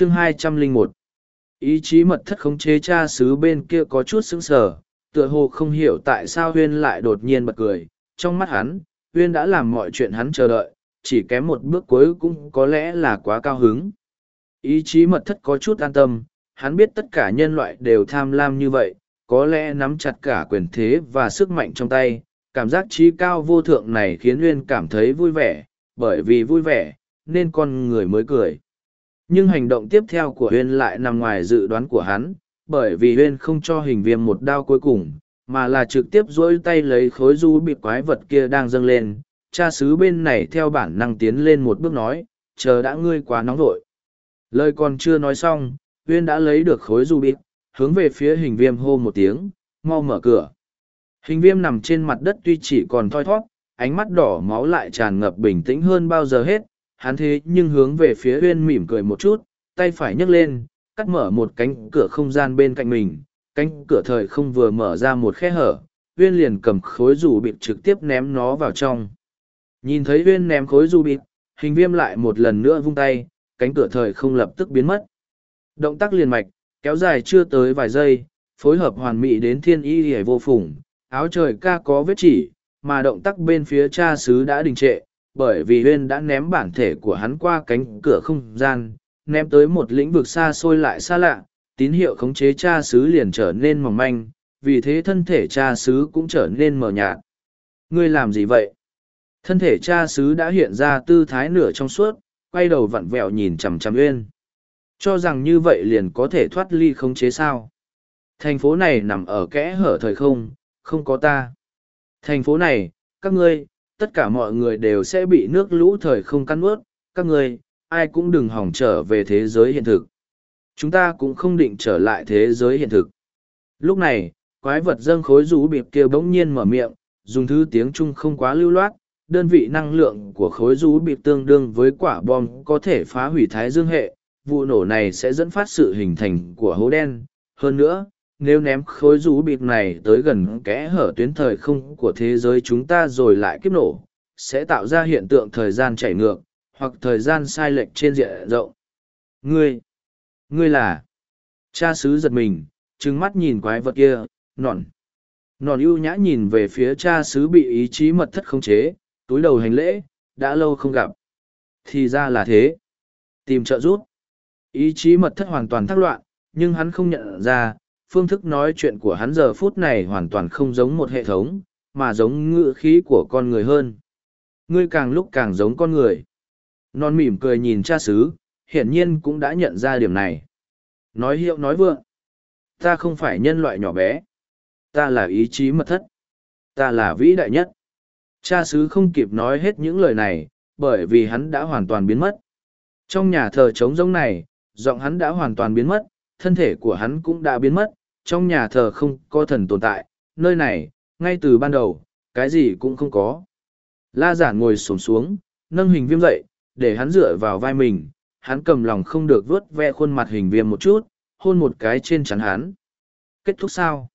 chương hai trăm linh một. Ý chí mật thất khống chế cha xứ bên kia có chút sững sờ, tựa hồ không hiểu tại sao huyên lại đột nhiên bật cười. Trong mắt hắn, huyên đã làm mọi chuyện hắn chờ đợi, chỉ kém một bước cuối cũng có lẽ là quá cao hứng. Ý chí mật thất có chút an tâm, hắn biết tất cả nhân loại đều tham lam như vậy, có lẽ nắm chặt cả quyền thế và sức mạnh trong tay. Cảm giác trí cao vô thượng này khiến huyên cảm thấy vui vẻ, bởi vì vui vẻ, nên con người mới cười nhưng hành động tiếp theo của huyên lại nằm ngoài dự đoán của hắn, bởi vì huyên không cho hình viêm một đao cuối cùng, mà là trực tiếp dỗi tay lấy khối du bị quái vật kia đang dâng lên. Cha xứ bên này theo bản năng tiến lên một bước nói, chờ đã ngươi quá nóng vội. Lời còn chưa nói xong, huyên đã lấy được khối du bịt hướng về phía hình viêm hô một tiếng, mau mở cửa. Hình viêm nằm trên mặt đất tuy chỉ còn thoi thót ánh mắt đỏ máu lại tràn ngập bình tĩnh hơn bao giờ hết hắn thế nhưng hướng về phía huyên mỉm cười một chút, tay phải nhấc lên, cắt mở một cánh cửa không gian bên cạnh mình. Cánh cửa thời không vừa mở ra một khe hở huyên liền cầm khối rủ bịt trực tiếp ném nó vào trong. Nhìn thấy huyên ném khối rủ bịt, hình viêm lại một lần nữa vung tay, cánh cửa thời không lập tức biến mất. Động tác liền mạch, kéo dài chưa tới vài giây, phối hợp hoàn mỹ đến thiên y hề vô phùng, áo trời ca có vết chỉ, mà động tác bên phía cha xứ đã đình trệ bởi vì huyên đã ném bản thể của hắn qua cánh cửa không gian, ném tới một lĩnh vực xa xôi lại xa lạ, tín hiệu khống chế cha xứ liền trở nên mỏng manh, vì thế thân thể cha xứ cũng trở nên mờ nhạt. Ngươi làm gì vậy? Thân thể cha xứ đã hiện ra tư thái nửa trong suốt, quay đầu vặn vẹo nhìn chằm chằm uyên cho rằng như vậy liền có thể thoát ly khống chế sao? Thành phố này nằm ở kẽ hở thời không không có ta. Thành phố này, các ngươi tất cả mọi người đều sẽ bị nước lũ thời không cắn ướt các ngươi, ai cũng đừng hỏng trở về thế giới hiện thực. Chúng ta cũng không định trở lại thế giới hiện thực. Lúc này, quái vật dâng khối rú bịp kia bỗng nhiên mở miệng, dùng thứ tiếng trung không quá lưu loát, đơn vị năng lượng của khối rú bịp tương đương với quả bom có thể phá hủy thái dương hệ, vụ nổ này sẽ dẫn phát sự hình thành của hố đen. Hơn nữa nếu ném khối rú bịp này tới gần kẽ hở tuyến thời không của thế giới chúng ta rồi lại kiếp nổ, sẽ tạo ra hiện tượng thời gian chảy ngược, hoặc thời gian sai lệch trên diện rộng. Ngươi ngươi là? Cha xứ giật mình, trừng mắt nhìn quái vật kia, nọn. Nọn ưu nhã nhìn về phía cha xứ bị ý chí mật thất khống chế, túi đầu hành lễ, đã lâu không gặp. Thì ra là thế. Tìm trợ giúp. Ý chí mật thất hoàn toàn thắc loạn, nhưng hắn không nhận ra phương thức nói chuyện của hắn giờ phút này hoàn toàn không giống một hệ thống, mà giống ngữ khí của con người hơn. Ngươi càng lúc càng giống con người. Non mỉm cười nhìn cha xứ, hiển nhiên cũng đã nhận ra điểm này. Nói hiệu nói vượng. Ta không phải nhân loại nhỏ bé. Ta là ý chí mật thất. Ta là vĩ đại nhất. Cha xứ không kịp nói hết những lời này, bởi vì hắn đã hoàn toàn biến mất. Trong nhà thờ trống giống này, giọng hắn đã hoàn toàn biến mất, thân thể của hắn cũng đã biến mất trong nhà thờ không có thần tồn tại, nơi này, ngay từ ban đầu, cái gì cũng không có. La giản ngồi xổm xuống, nâng hình viêm dậy, để hắn dựa vào vai mình, hắn cầm lòng không được vớt ve khuôn mặt hình viêm một chút, hôn một cái trên chắn hắn. Kết thúc sao?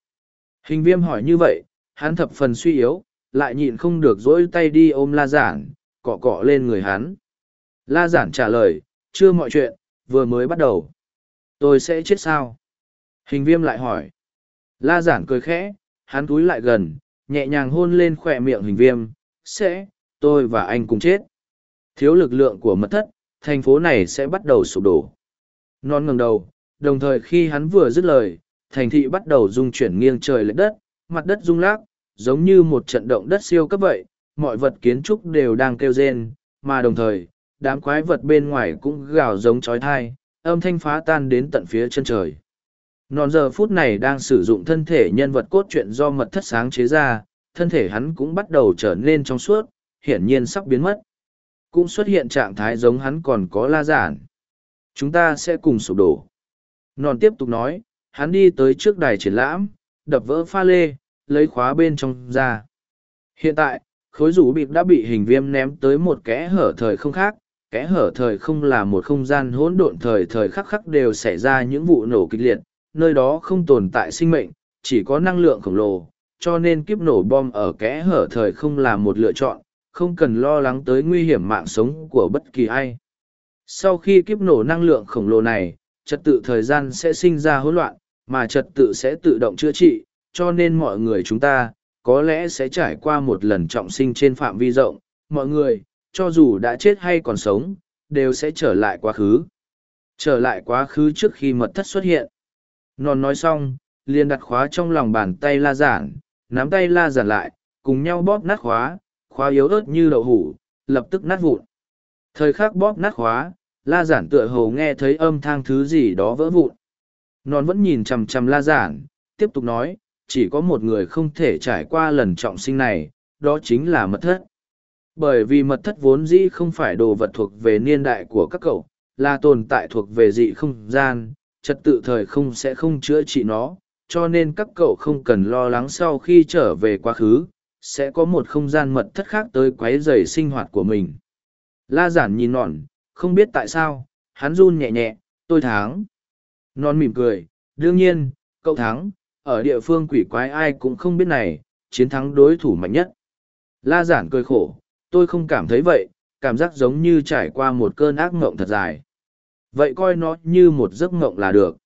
Hình viêm hỏi như vậy, hắn thập phần suy yếu, lại nhịn không được dỗi tay đi ôm la giản, cọ cọ lên người hắn. La giản trả lời, chưa mọi chuyện, vừa mới bắt đầu. Tôi sẽ chết sao? Hình viêm lại hỏi. La giản cười khẽ, hắn cúi lại gần, nhẹ nhàng hôn lên khỏe miệng hình viêm, sẽ, tôi và anh cùng chết. Thiếu lực lượng của mật thất, thành phố này sẽ bắt đầu sụp đổ. Non ngừng đầu, đồng thời khi hắn vừa dứt lời, thành thị bắt đầu rung chuyển nghiêng trời lệch đất, mặt đất rung lác giống như một trận động đất siêu cấp vậy, mọi vật kiến trúc đều đang kêu rên, mà đồng thời, đám quái vật bên ngoài cũng gào giống trói thai âm thanh phá tan đến tận phía chân trời non giờ phút này đang sử dụng thân thể nhân vật cốt truyện do mật thất sáng chế ra, thân thể hắn cũng bắt đầu trở nên trong suốt, hiển nhiên sắp biến mất. Cũng xuất hiện trạng thái giống hắn còn có la giản. Chúng ta sẽ cùng sụp đổ. Non tiếp tục nói, hắn đi tới trước đài triển lãm, đập vỡ pha lê, lấy khóa bên trong ra. Hiện tại, khối rủ bịp đã bị hình viêm ném tới một kẽ hở thời không khác, kẽ hở thời không là một không gian hỗn độn thời thời khắc khắc đều xảy ra những vụ nổ kịch liệt nơi đó không tồn tại sinh mệnh chỉ có năng lượng khổng lồ cho nên kiếp nổ bom ở kẽ hở thời không là một lựa chọn không cần lo lắng tới nguy hiểm mạng sống của bất kỳ ai Sau khi kiếp nổ năng lượng khổng lồ này, trật tự thời gian sẽ sinh ra hỗn loạn, mà trật tự sẽ tự động chữa trị, cho nên mọi người chúng ta, có lẽ sẽ trải qua một lần trọng sinh trên phạm vi rộng, mọi người, cho dù đã chết hay còn sống, đều sẽ trở lại quá khứ. Trở lại quá khứ trước khi mật thất xuất hiện. Non nói xong, liền đặt khóa trong lòng bàn tay la giản, nắm tay la giản lại, cùng nhau bóp nát khóa, khóa yếu ớt như đậu hủ, lập tức nát vụn. Thời khắc bóp nát khóa, la giản tựa hồ nghe thấy âm thang thứ gì đó vỡ vụn. Non vẫn nhìn chằm chằm la giản, tiếp tục nói, chỉ có một người không thể trải qua lần trọng sinh này, đó chính là mật thất. Bởi vì mật thất vốn dĩ không phải đồ vật thuộc về niên đại của các cậu, là tồn tại thuộc về dị không gian, trật tự thời không sẽ không chữa trị nó, cho nên các cậu không cần lo lắng sau khi trở về quá khứ, sẽ có một không gian mật thất khác tới quấy rầy sinh hoạt của mình. La giản nhìn nọn, không biết tại sao, hắn run nhẹ nhẹ, tôi thắng. Non mỉm cười, đương nhiên, cậu thắng, ở địa phương quỷ quái ai cũng không biết này, chiến thắng đối thủ mạnh nhất. La giản cười khổ, tôi không cảm thấy vậy, cảm giác giống như trải qua một cơn ác mộng thật dài. Vậy coi nó như một giấc mộng là được.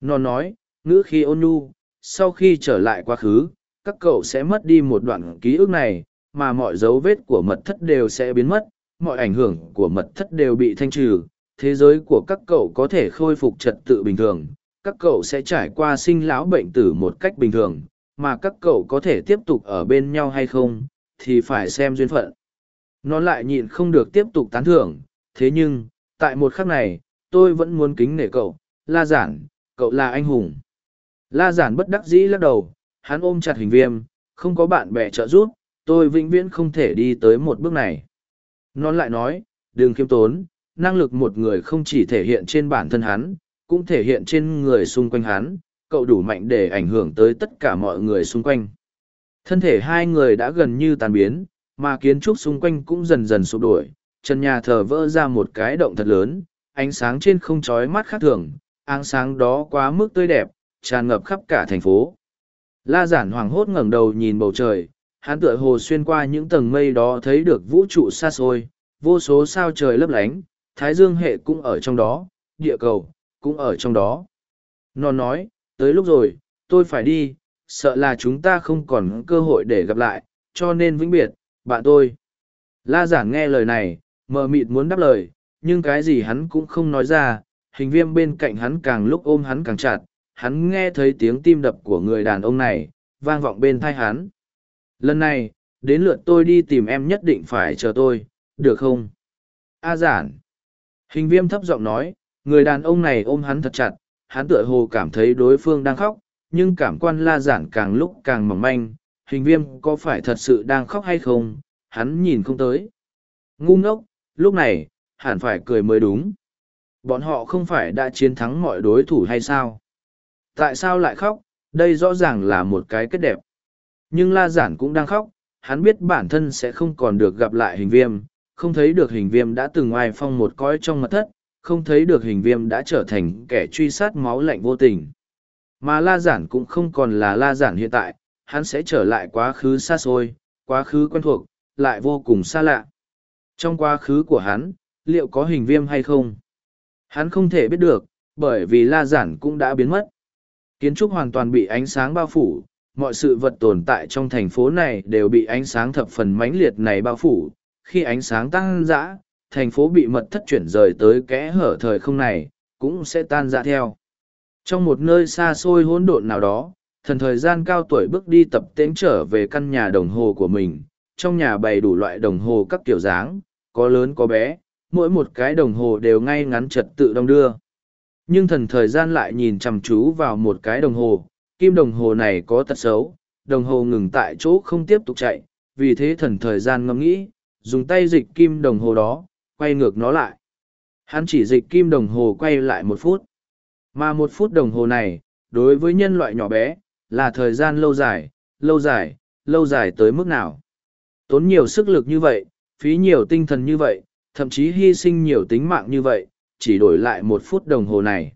Nó nói, ngữ khi ôn nhu, sau khi trở lại quá khứ, các cậu sẽ mất đi một đoạn ký ức này, mà mọi dấu vết của mật thất đều sẽ biến mất, mọi ảnh hưởng của mật thất đều bị thanh trừ, thế giới của các cậu có thể khôi phục trật tự bình thường, các cậu sẽ trải qua sinh lão bệnh tử một cách bình thường, mà các cậu có thể tiếp tục ở bên nhau hay không, thì phải xem duyên phận. Nó lại nhịn không được tiếp tục tán thưởng, thế nhưng, tại một khắc này, tôi vẫn muốn kính nể cậu, La Giản, cậu là anh hùng. La Giản bất đắc dĩ lắc đầu, hắn ôm chặt hình viêm, không có bạn bè trợ giúp, tôi vĩnh viễn không thể đi tới một bước này. Non lại nói, đừng khiêm tốn, năng lực một người không chỉ thể hiện trên bản thân hắn, cũng thể hiện trên người xung quanh hắn, cậu đủ mạnh để ảnh hưởng tới tất cả mọi người xung quanh. Thân thể hai người đã gần như tàn biến, mà kiến trúc xung quanh cũng dần dần sụp đổ, Trần nhà thờ vỡ ra một cái động thật lớn, ánh sáng trên không trói mắt khác thường, ánh sáng đó quá mức tươi đẹp, tràn ngập khắp cả thành phố. La giản hoàng hốt ngẩng đầu nhìn bầu trời, hắn tựa hồ xuyên qua những tầng mây đó thấy được vũ trụ xa xôi, vô số sao trời lấp lánh, thái dương hệ cũng ở trong đó, địa cầu, cũng ở trong đó. Nó nói, tới lúc rồi, tôi phải đi, sợ là chúng ta không còn cơ hội để gặp lại, cho nên vĩnh biệt, bạn tôi. La giản nghe lời này, mờ mịt muốn đáp lời, nhưng cái gì hắn cũng không nói ra, hình viêm bên cạnh hắn càng lúc ôm hắn càng chặt, hắn nghe thấy tiếng tim đập của người đàn ông này, vang vọng bên thai hắn. Lần này, đến lượt tôi đi tìm em nhất định phải chờ tôi, được không? A giản. Hình viêm thấp giọng nói, người đàn ông này ôm hắn thật chặt, hắn tựa hồ cảm thấy đối phương đang khóc, nhưng cảm quan la giản càng lúc càng mỏng manh, hình viêm có phải thật sự đang khóc hay không, hắn nhìn không tới. Ngu ngốc, lúc này, hẳn phải cười mới đúng. Bọn họ không phải đã chiến thắng mọi đối thủ hay sao? Tại sao lại khóc? Đây rõ ràng là một cái kết đẹp. Nhưng La Giản cũng đang khóc, hắn biết bản thân sẽ không còn được gặp lại hình viêm, không thấy được hình viêm đã từng oai phong một cõi trong mật thất, không thấy được hình viêm đã trở thành kẻ truy sát máu lạnh vô tình. Mà La Giản cũng không còn là La Giản hiện tại, hắn sẽ trở lại quá khứ xa xôi, quá khứ quen thuộc, lại vô cùng xa lạ. Trong quá khứ của hắn, liệu có hình viêm hay không? Hắn không thể biết được, bởi vì La Giản cũng đã biến mất. Kiến trúc hoàn toàn bị ánh sáng bao phủ, mọi sự vật tồn tại trong thành phố này đều bị ánh sáng thập phần mãnh liệt này bao phủ. Khi ánh sáng tăng dã, thành phố bị mật thất chuyển rời tới kẽ hở thời không này, cũng sẽ tan ra theo. Trong một nơi xa xôi hỗn độn nào đó, thần thời gian cao tuổi bước đi tập tễnh trở về căn nhà đồng hồ của mình. Trong nhà bày đủ loại đồng hồ các kiểu dáng, có lớn có bé, mỗi một cái đồng hồ đều ngay ngắn trật tự đong đưa. Nhưng thần thời gian lại nhìn chăm chú vào một cái đồng hồ, kim đồng hồ này có tật xấu, đồng hồ ngừng tại chỗ không tiếp tục chạy, vì thế thần thời gian ngẫm nghĩ, dùng tay dịch kim đồng hồ đó, quay ngược nó lại. Hắn chỉ dịch kim đồng hồ quay lại một phút. Mà một phút đồng hồ này, đối với nhân loại nhỏ bé, là thời gian lâu dài, lâu dài, lâu dài tới mức nào. Tốn nhiều sức lực như vậy, phí nhiều tinh thần như vậy, thậm chí hy sinh nhiều tính mạng như vậy, chỉ đổi lại một phút đồng hồ này.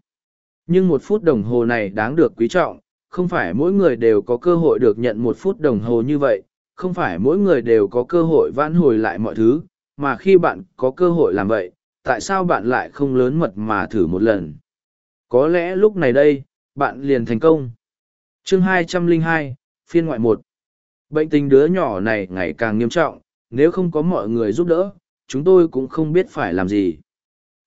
Nhưng một phút đồng hồ này đáng được quý trọng, không phải mỗi người đều có cơ hội được nhận một phút đồng hồ như vậy, không phải mỗi người đều có cơ hội vãn hồi lại mọi thứ, mà khi bạn có cơ hội làm vậy, tại sao bạn lại không lớn mật mà thử một lần? Có lẽ lúc này đây, bạn liền thành công. Chương 202, phiên ngoại 1 Bệnh tình đứa nhỏ này ngày càng nghiêm trọng, nếu không có mọi người giúp đỡ, chúng tôi cũng không biết phải làm gì.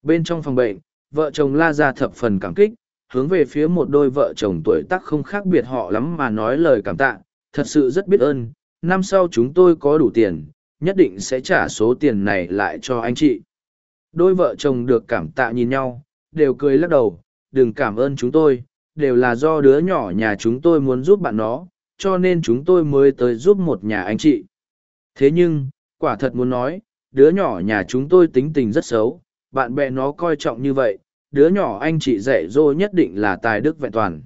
Bên trong phòng bệnh, vợ chồng la ra thập phần cảm kích, hướng về phía một đôi vợ chồng tuổi tác không khác biệt họ lắm mà nói lời cảm tạ, thật sự rất biết ơn, năm sau chúng tôi có đủ tiền, nhất định sẽ trả số tiền này lại cho anh chị. Đôi vợ chồng được cảm tạ nhìn nhau, đều cười lắc đầu, đừng cảm ơn chúng tôi, đều là do đứa nhỏ nhà chúng tôi muốn giúp bạn nó, cho nên chúng tôi mới tới giúp một nhà anh chị. Thế nhưng, quả thật muốn nói, đứa nhỏ nhà chúng tôi tính tình rất xấu, bạn bè nó coi trọng như vậy, đứa nhỏ anh chị dạy dỗ nhất định là tài đức vẹn toàn.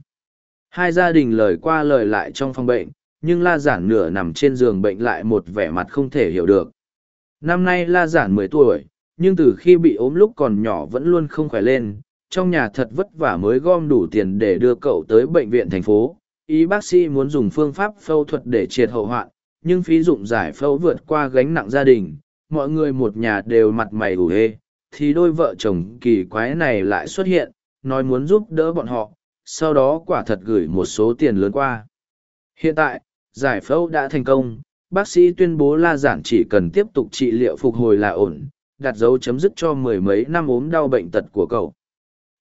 Hai gia đình lời qua lời lại trong phòng bệnh, nhưng la giản nửa nằm trên giường bệnh lại một vẻ mặt không thể hiểu được. Năm nay la giản mười tuổi, nhưng từ khi bị ốm lúc còn nhỏ vẫn luôn không khỏe lên, trong nhà thật vất vả mới gom đủ tiền để đưa cậu tới bệnh viện thành phố. Ý bác sĩ muốn dùng phương pháp phẫu thuật để triệt hậu hoạn, nhưng phí dụng giải phẫu vượt qua gánh nặng gia đình, mọi người một nhà đều mặt mày ủ hê, thì đôi vợ chồng kỳ quái này lại xuất hiện, nói muốn giúp đỡ bọn họ, sau đó quả thật gửi một số tiền lớn qua. Hiện tại, giải phẫu đã thành công, bác sĩ tuyên bố la giản chỉ cần tiếp tục trị liệu phục hồi là ổn, đặt dấu chấm dứt cho mười mấy năm ốm đau bệnh tật của cậu.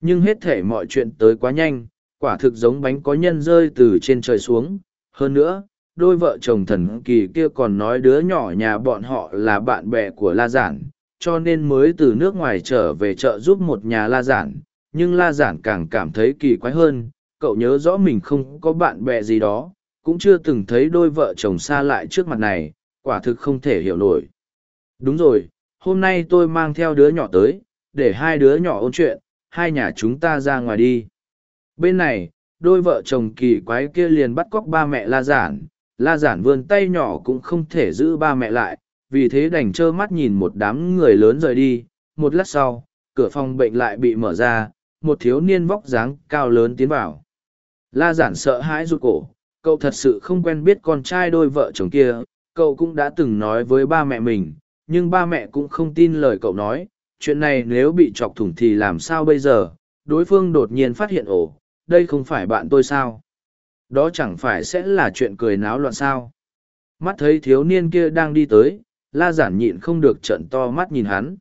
Nhưng hết thể mọi chuyện tới quá nhanh, quả thực giống bánh có nhân rơi từ trên trời xuống. Hơn nữa, đôi vợ chồng thần kỳ kia còn nói đứa nhỏ nhà bọn họ là bạn bè của La Giản, cho nên mới từ nước ngoài trở về chợ giúp một nhà La Giản. Nhưng La Giản càng cảm thấy kỳ quái hơn, cậu nhớ rõ mình không có bạn bè gì đó, cũng chưa từng thấy đôi vợ chồng xa lại trước mặt này, quả thực không thể hiểu nổi. Đúng rồi, hôm nay tôi mang theo đứa nhỏ tới, để hai đứa nhỏ ôn chuyện, hai nhà chúng ta ra ngoài đi. Bên này, đôi vợ chồng kỳ quái kia liền bắt cóc ba mẹ la giản, la giản vươn tay nhỏ cũng không thể giữ ba mẹ lại, vì thế đành trơ mắt nhìn một đám người lớn rời đi. Một lát sau, cửa phòng bệnh lại bị mở ra, một thiếu niên vóc dáng cao lớn tiến vào. La giản sợ hãi rụt cổ, cậu thật sự không quen biết con trai đôi vợ chồng kia, cậu cũng đã từng nói với ba mẹ mình, nhưng ba mẹ cũng không tin lời cậu nói, chuyện này nếu bị chọc thủng thì làm sao bây giờ, đối phương đột nhiên phát hiện ổ, đây không phải bạn tôi sao? Đó chẳng phải sẽ là chuyện cười náo loạn sao? Mắt thấy thiếu niên kia đang đi tới, la giản nhịn không được trận to mắt nhìn hắn.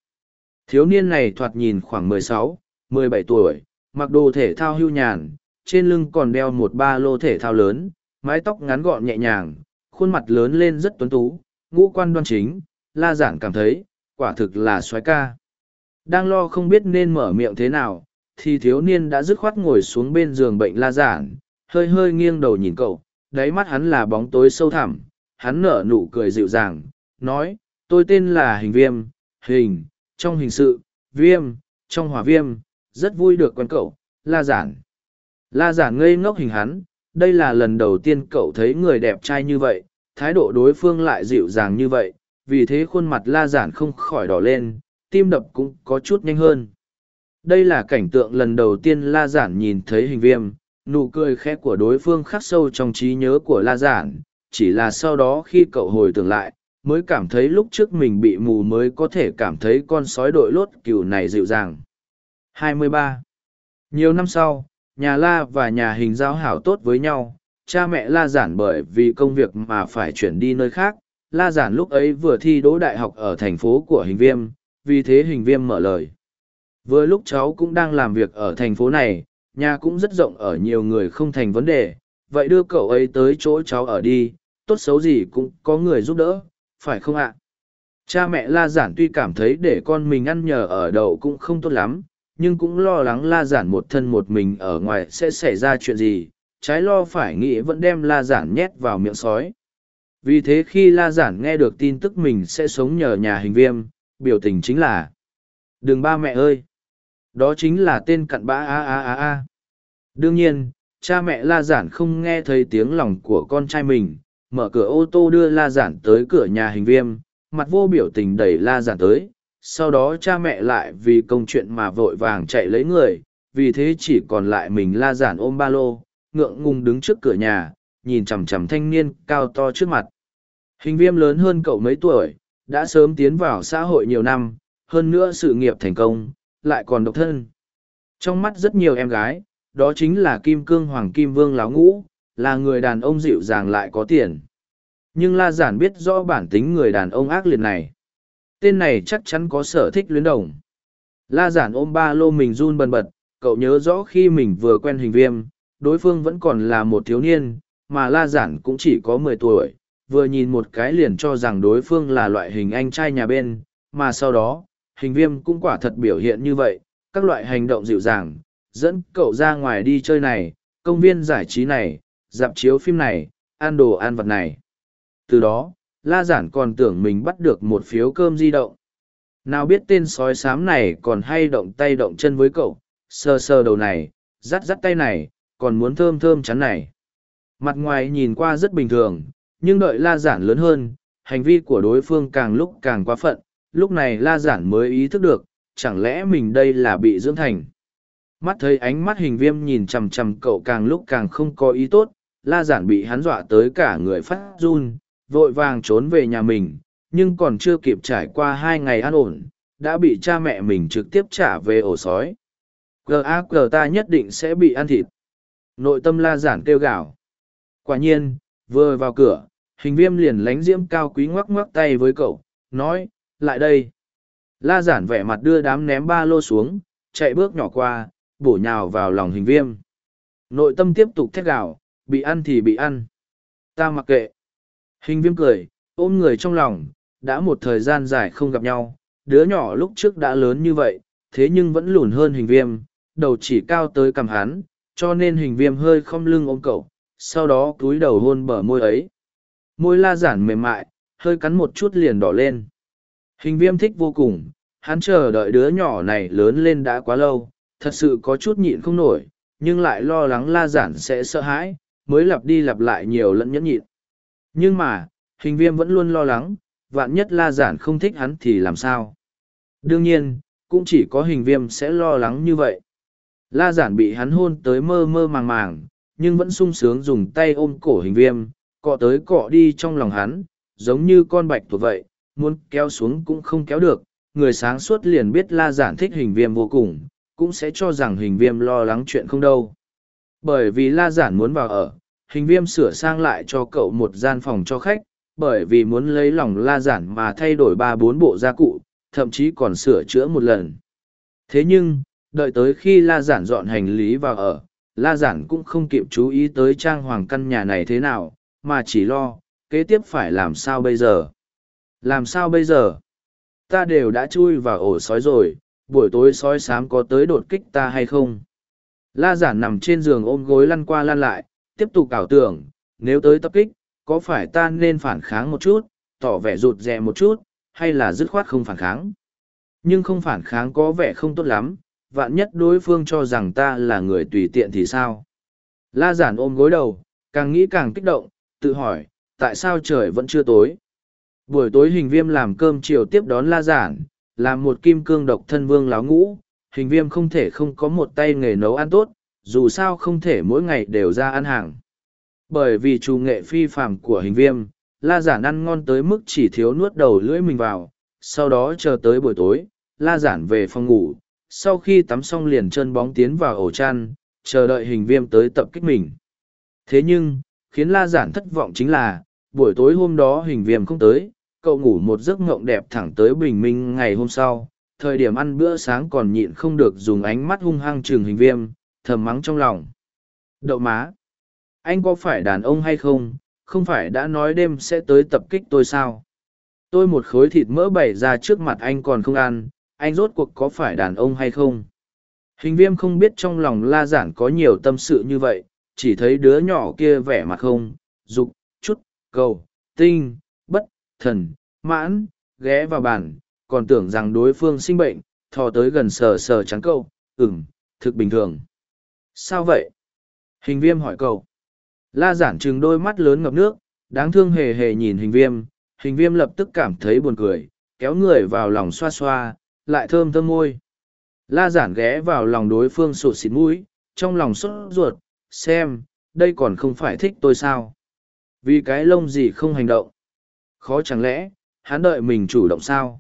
Thiếu niên này thoạt nhìn khoảng mười sáu, mười bảy tuổi, mặc đồ thể thao hưu nhàn, trên lưng còn đeo một ba lô thể thao lớn, mái tóc ngắn gọn nhẹ nhàng, khuôn mặt lớn lên rất tuấn tú, ngũ quan đoan chính, la giản cảm thấy, quả thực là soái ca. Đang lo không biết nên mở miệng thế nào, thì thiếu niên đã dứt khoát ngồi xuống bên giường bệnh la giản, hơi hơi nghiêng đầu nhìn cậu, đáy mắt hắn là bóng tối sâu thẳm, hắn nở nụ cười dịu dàng, nói, tôi tên là hình viêm, hình, trong hình sự, viêm, trong hỏa viêm, rất vui được quen cậu, la giản. La giản ngây ngốc hình hắn, đây là lần đầu tiên cậu thấy người đẹp trai như vậy, thái độ đối phương lại dịu dàng như vậy, vì thế khuôn mặt la giản không khỏi đỏ lên, tim đập cũng có chút nhanh hơn. Đây là cảnh tượng lần đầu tiên la giản nhìn thấy hình viêm, nụ cười khẽ của đối phương khắc sâu trong trí nhớ của la giản, chỉ là sau đó khi cậu hồi tưởng lại, mới cảm thấy lúc trước mình bị mù mới có thể cảm thấy con sói đội lốt cừu này dịu dàng. 23. Nhiều năm sau, nhà la và nhà hình giao hảo tốt với nhau, cha mẹ la giản bởi vì công việc mà phải chuyển đi nơi khác. La giản lúc ấy vừa thi đỗ đại học ở thành phố của hình viêm, vì thế hình viêm mở lời. Vừa lúc cháu cũng đang làm việc ở thành phố này, nhà cũng rất rộng ở nhiều người không thành vấn đề, vậy đưa cậu ấy tới chỗ cháu ở đi, tốt xấu gì cũng có người giúp đỡ, phải không ạ? Cha mẹ La Giản tuy cảm thấy để con mình ăn nhờ ở đậu cũng không tốt lắm, nhưng cũng lo lắng La Giản một thân một mình ở ngoài sẽ xảy ra chuyện gì, trái lo phải nghĩ vẫn đem La Giản nhét vào miệng sói. Vì thế khi La Giản nghe được tin tức mình sẽ sống nhờ nhà hình viêm, biểu tình chính là Đừng ba mẹ ơi! Đó chính là tên cặn bã a a a a. Đương nhiên, cha mẹ La Giản không nghe thấy tiếng lòng của con trai mình, mở cửa ô tô đưa La Giản tới cửa nhà hình viêm, mặt vô biểu tình đẩy La Giản tới. Sau đó cha mẹ lại vì công chuyện mà vội vàng chạy lấy người, vì thế chỉ còn lại mình La Giản ôm ba lô, ngượng ngùng đứng trước cửa nhà, nhìn chằm chằm thanh niên cao to trước mặt. Hình viêm lớn hơn cậu mấy tuổi, đã sớm tiến vào xã hội nhiều năm, hơn nữa sự nghiệp thành công, lại còn độc thân. Trong mắt rất nhiều em gái, đó chính là Kim Cương Hoàng Kim Vương Láo Ngũ, là người đàn ông dịu dàng lại có tiền. Nhưng La Giản biết rõ bản tính người đàn ông ác liệt này. Tên này chắc chắn có sở thích luyến đồng. La Giản ôm ba lô mình run bần bật, cậu nhớ rõ khi mình vừa quen hình viêm, đối phương vẫn còn là một thiếu niên, mà La Giản cũng chỉ có mười tuổi, vừa nhìn một cái liền cho rằng đối phương là loại hình anh trai nhà bên, mà sau đó, hình viêm cũng quả thật biểu hiện như vậy, các loại hành động dịu dàng, dẫn cậu ra ngoài đi chơi này, công viên giải trí này, dạp chiếu phim này, ăn đồ ăn vật này. Từ đó, La Giản còn tưởng mình bắt được một phiếu cơm di động. Nào biết tên sói xám này còn hay động tay động chân với cậu, sờ sờ đầu này, rắt rắt tay này, còn muốn thơm thơm chắn này. Mặt ngoài nhìn qua rất bình thường, nhưng đợi La Giản lớn hơn, hành vi của đối phương càng lúc càng quá phận, lúc này La Giản mới ý thức được, chẳng lẽ mình đây là bị dưỡng thành. Mắt thấy ánh mắt hình viêm nhìn chằm chằm cậu càng lúc càng không có ý tốt, La Giản bị hắn dọa tới cả người phát run, vội vàng trốn về nhà mình, nhưng còn chưa kịp trải qua hai ngày an ổn, đã bị cha mẹ mình trực tiếp trả về ổ sói. G.A.G. ta nhất định sẽ bị ăn thịt. Nội tâm La Giản kêu gào. Quả nhiên, vừa vào cửa, hình viêm liền lánh diễm cao quý ngoắc ngoắc tay với cậu, nói, lại đây. La giản vẻ mặt đưa đám ném ba lô xuống, chạy bước nhỏ qua, bổ nhào vào lòng hình viêm. Nội tâm tiếp tục thét gào, bị ăn thì bị ăn. Ta mặc kệ. Hình viêm cười, ôm người trong lòng, đã một thời gian dài không gặp nhau, đứa nhỏ lúc trước đã lớn như vậy, thế nhưng vẫn lùn hơn hình viêm, đầu chỉ cao tới cằm hắn, cho nên hình viêm hơi không lưng ôm cậu, sau đó cúi đầu hôn bờ môi ấy. Môi la giản mềm mại, hơi cắn một chút liền đỏ lên. Hình viêm thích vô cùng, hắn chờ đợi đứa nhỏ này lớn lên đã quá lâu, thật sự có chút nhịn không nổi, nhưng lại lo lắng la giản sẽ sợ hãi, mới lặp đi lặp lại nhiều lẫn nhẫn nhịn. Nhưng mà, hình viêm vẫn luôn lo lắng, vạn nhất la giản không thích hắn thì làm sao? Đương nhiên, cũng chỉ có hình viêm sẽ lo lắng như vậy. La giản bị hắn hôn tới mơ mơ màng màng, nhưng vẫn sung sướng dùng tay ôm cổ hình viêm, cọ tới cọ đi trong lòng hắn, giống như con bạch thuộc vậy, muốn kéo xuống cũng không kéo được, người sáng suốt liền biết la giản thích hình viêm vô cùng, cũng sẽ cho rằng hình viêm lo lắng chuyện không đâu. Bởi vì la giản muốn vào ở, hình viêm sửa sang lại cho cậu một gian phòng cho khách, bởi vì muốn lấy lòng la giản mà thay đổi ba bốn bộ gia cụ, thậm chí còn sửa chữa một lần. Thế nhưng, đợi tới khi la giản dọn hành lý vào ở, la giản cũng không kịp chú ý tới trang hoàng căn nhà này thế nào, mà chỉ lo, kế tiếp phải làm sao bây giờ. Làm sao bây giờ? Ta đều đã chui vào ổ sói rồi, buổi tối sói sám có tới đột kích ta hay không? La giản nằm trên giường ôm gối lăn qua lăn lại, tiếp tục ảo tưởng, nếu tới tập kích, có phải ta nên phản kháng một chút, tỏ vẻ rụt rè một chút, hay là dứt khoát không phản kháng? Nhưng không phản kháng có vẻ không tốt lắm, vạn nhất đối phương cho rằng ta là người tùy tiện thì sao? La giản ôm gối đầu, càng nghĩ càng kích động, tự hỏi, tại sao trời vẫn chưa tối? Buổi tối hình viêm làm cơm chiều tiếp đón la giản, làm một kim cương độc thân vương láo ngũ, hình viêm không thể không có một tay nghề nấu ăn tốt, dù sao không thể mỗi ngày đều ra ăn hàng. Bởi vì trù nghệ phi phàm của hình viêm, la giản ăn ngon tới mức chỉ thiếu nuốt đầu lưỡi mình vào, sau đó chờ tới buổi tối, la giản về phòng ngủ, sau khi tắm xong liền chân bóng tiến vào ổ chăn, chờ đợi hình viêm tới tập kích mình. Thế nhưng, khiến la giản thất vọng chính là, buổi tối hôm đó hình viêm không tới, cậu ngủ một giấc ngộng đẹp thẳng tới bình minh ngày hôm sau. Thời điểm ăn bữa sáng còn nhịn không được dùng ánh mắt hung hăng trường hình viêm, thầm mắng trong lòng. Đậu má, anh có phải đàn ông hay không? Không phải đã nói đêm sẽ tới tập kích tôi sao? Tôi một khối thịt mỡ bày ra trước mặt anh còn không ăn, anh rốt cuộc có phải đàn ông hay không? Hình viêm không biết trong lòng la giản có nhiều tâm sự như vậy, chỉ thấy đứa nhỏ kia vẻ mặt không dục, chút, cầu, tinh, bất thần, mãn, ghé vào bàn, còn tưởng rằng đối phương sinh bệnh, thò tới gần sờ sờ trắng câu, ừm, thực bình thường. Sao vậy? Hình viêm hỏi cậu. La giản trừng đôi mắt lớn ngập nước, đáng thương hề hề nhìn hình viêm, hình viêm lập tức cảm thấy buồn cười, kéo người vào lòng xoa xoa, lại thơm thơm môi. La giản ghé vào lòng đối phương sụt xịt mũi, trong lòng sốt ruột, xem, đây còn không phải thích tôi sao? Vì cái lông gì không hành động? Khó chẳng lẽ, hắn đợi mình chủ động sao?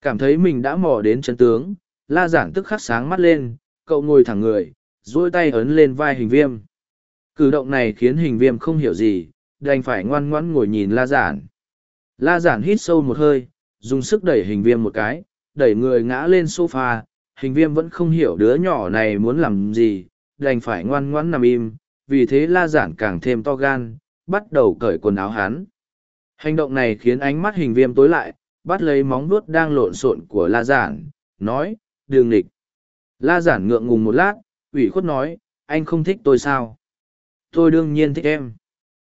Cảm thấy mình đã mò đến chân tướng, la giản tức khắc sáng mắt lên, cậu ngồi thẳng người, duỗi tay ấn lên vai hình viêm. Cử động này khiến hình viêm không hiểu gì, đành phải ngoan ngoãn ngồi nhìn la giản. La giản hít sâu một hơi, dùng sức đẩy hình viêm một cái, đẩy người ngã lên sofa, hình viêm vẫn không hiểu đứa nhỏ này muốn làm gì, đành phải ngoan ngoãn nằm im, vì thế la giản càng thêm to gan, bắt đầu cởi quần áo hắn. Hành động này khiến ánh mắt hình viêm tối lại, bắt lấy móng vuốt đang lộn xộn của la giản, nói, đường Nịch. La giản ngượng ngùng một lát, ủy khuất nói, anh không thích tôi sao? Tôi đương nhiên thích em.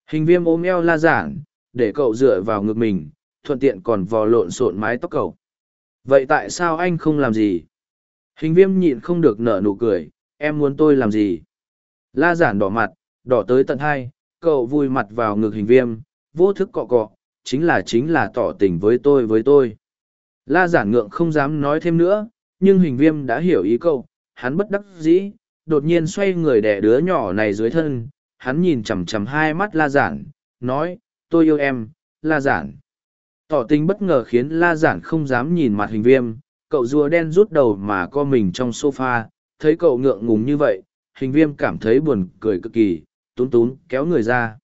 Hình viêm ôm eo la giản, để cậu dựa vào ngực mình, thuận tiện còn vò lộn xộn mái tóc cậu. Vậy tại sao anh không làm gì? Hình viêm nhịn không được nở nụ cười, em muốn tôi làm gì? La giản đỏ mặt, đỏ tới tận hai, cậu vui mặt vào ngực hình viêm, vô thức cọ cọ, chính là chính là tỏ tình với tôi với tôi. La giản ngượng không dám nói thêm nữa, nhưng hình viêm đã hiểu ý cậu, hắn bất đắc dĩ, đột nhiên xoay người đẻ đứa nhỏ này dưới thân, hắn nhìn chằm chằm hai mắt la giản, nói, tôi yêu em, la giản. Tỏ tình bất ngờ khiến la giản không dám nhìn mặt hình viêm, cậu rùa đen rút đầu mà co mình trong sofa, thấy cậu ngượng ngùng như vậy, hình viêm cảm thấy buồn cười cực kỳ, tún tún kéo người ra.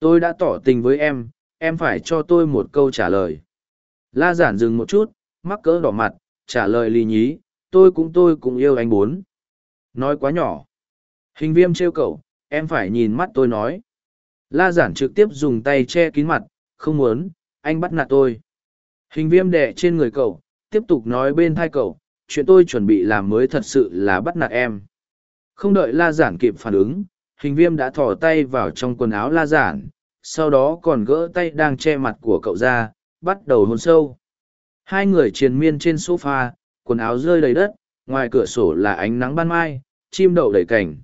Tôi đã tỏ tình với em, em phải cho tôi một câu trả lời. La giản dừng một chút, mắc cỡ đỏ mặt, trả lời lì nhí, tôi cũng tôi cũng yêu anh bốn. Nói quá nhỏ. Hình viêm trêu cậu, em phải nhìn mắt tôi nói. La giản trực tiếp dùng tay che kín mặt, không muốn, anh bắt nạt tôi. Hình viêm đẻ trên người cậu, tiếp tục nói bên thai cậu, chuyện tôi chuẩn bị làm mới thật sự là bắt nạt em. Không đợi la giản kịp phản ứng, hình viêm đã thỏ tay vào trong quần áo la giản, sau đó còn gỡ tay đang che mặt của cậu ra, bắt đầu hôn sâu. Hai người triền miên trên sofa, quần áo rơi đầy đất, ngoài cửa sổ là ánh nắng ban mai, chim đậu đầy cảnh.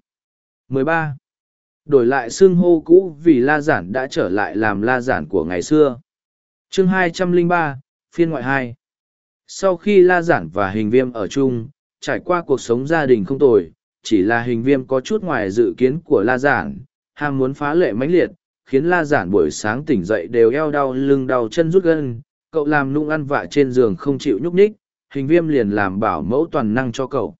13. Đổi lại xương hô cũ vì la giản đã trở lại làm la giản của ngày xưa. chương 203, phiên ngoại 2. Sau khi la giản và hình viêm ở chung, trải qua cuộc sống gia đình không tồi, chỉ là hình viêm có chút ngoài dự kiến của la giản, ham muốn phá lệ mãnh liệt, khiến la giản buổi sáng tỉnh dậy đều eo đau lưng đau chân rút gân, cậu làm nung ăn vạ trên giường không chịu nhúc nhích, hình viêm liền làm bảo mẫu toàn năng cho cậu.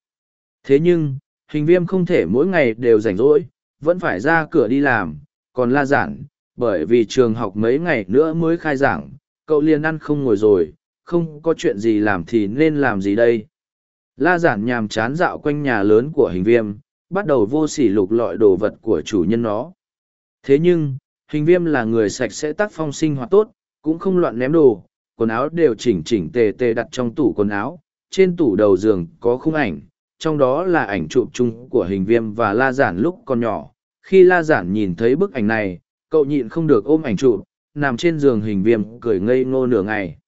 Thế nhưng, hình viêm không thể mỗi ngày đều rảnh rỗi, vẫn phải ra cửa đi làm, còn la giản, bởi vì trường học mấy ngày nữa mới khai giảng, cậu liền ăn không ngồi rồi, không có chuyện gì làm thì nên làm gì đây. La giản nhàm chán dạo quanh nhà lớn của hình viêm, bắt đầu vô sỉ lục lọi đồ vật của chủ nhân nó. Thế nhưng, hình viêm là người sạch sẽ tác phong sinh hoạt tốt, cũng không loạn ném đồ, quần áo đều chỉnh chỉnh tề tề đặt trong tủ quần áo, trên tủ đầu giường có khung ảnh, trong đó là ảnh chụp chung của hình viêm và la giản lúc còn nhỏ. Khi la giản nhìn thấy bức ảnh này, cậu nhịn không được ôm ảnh chụp, nằm trên giường hình viêm cười ngây ngô nửa ngày.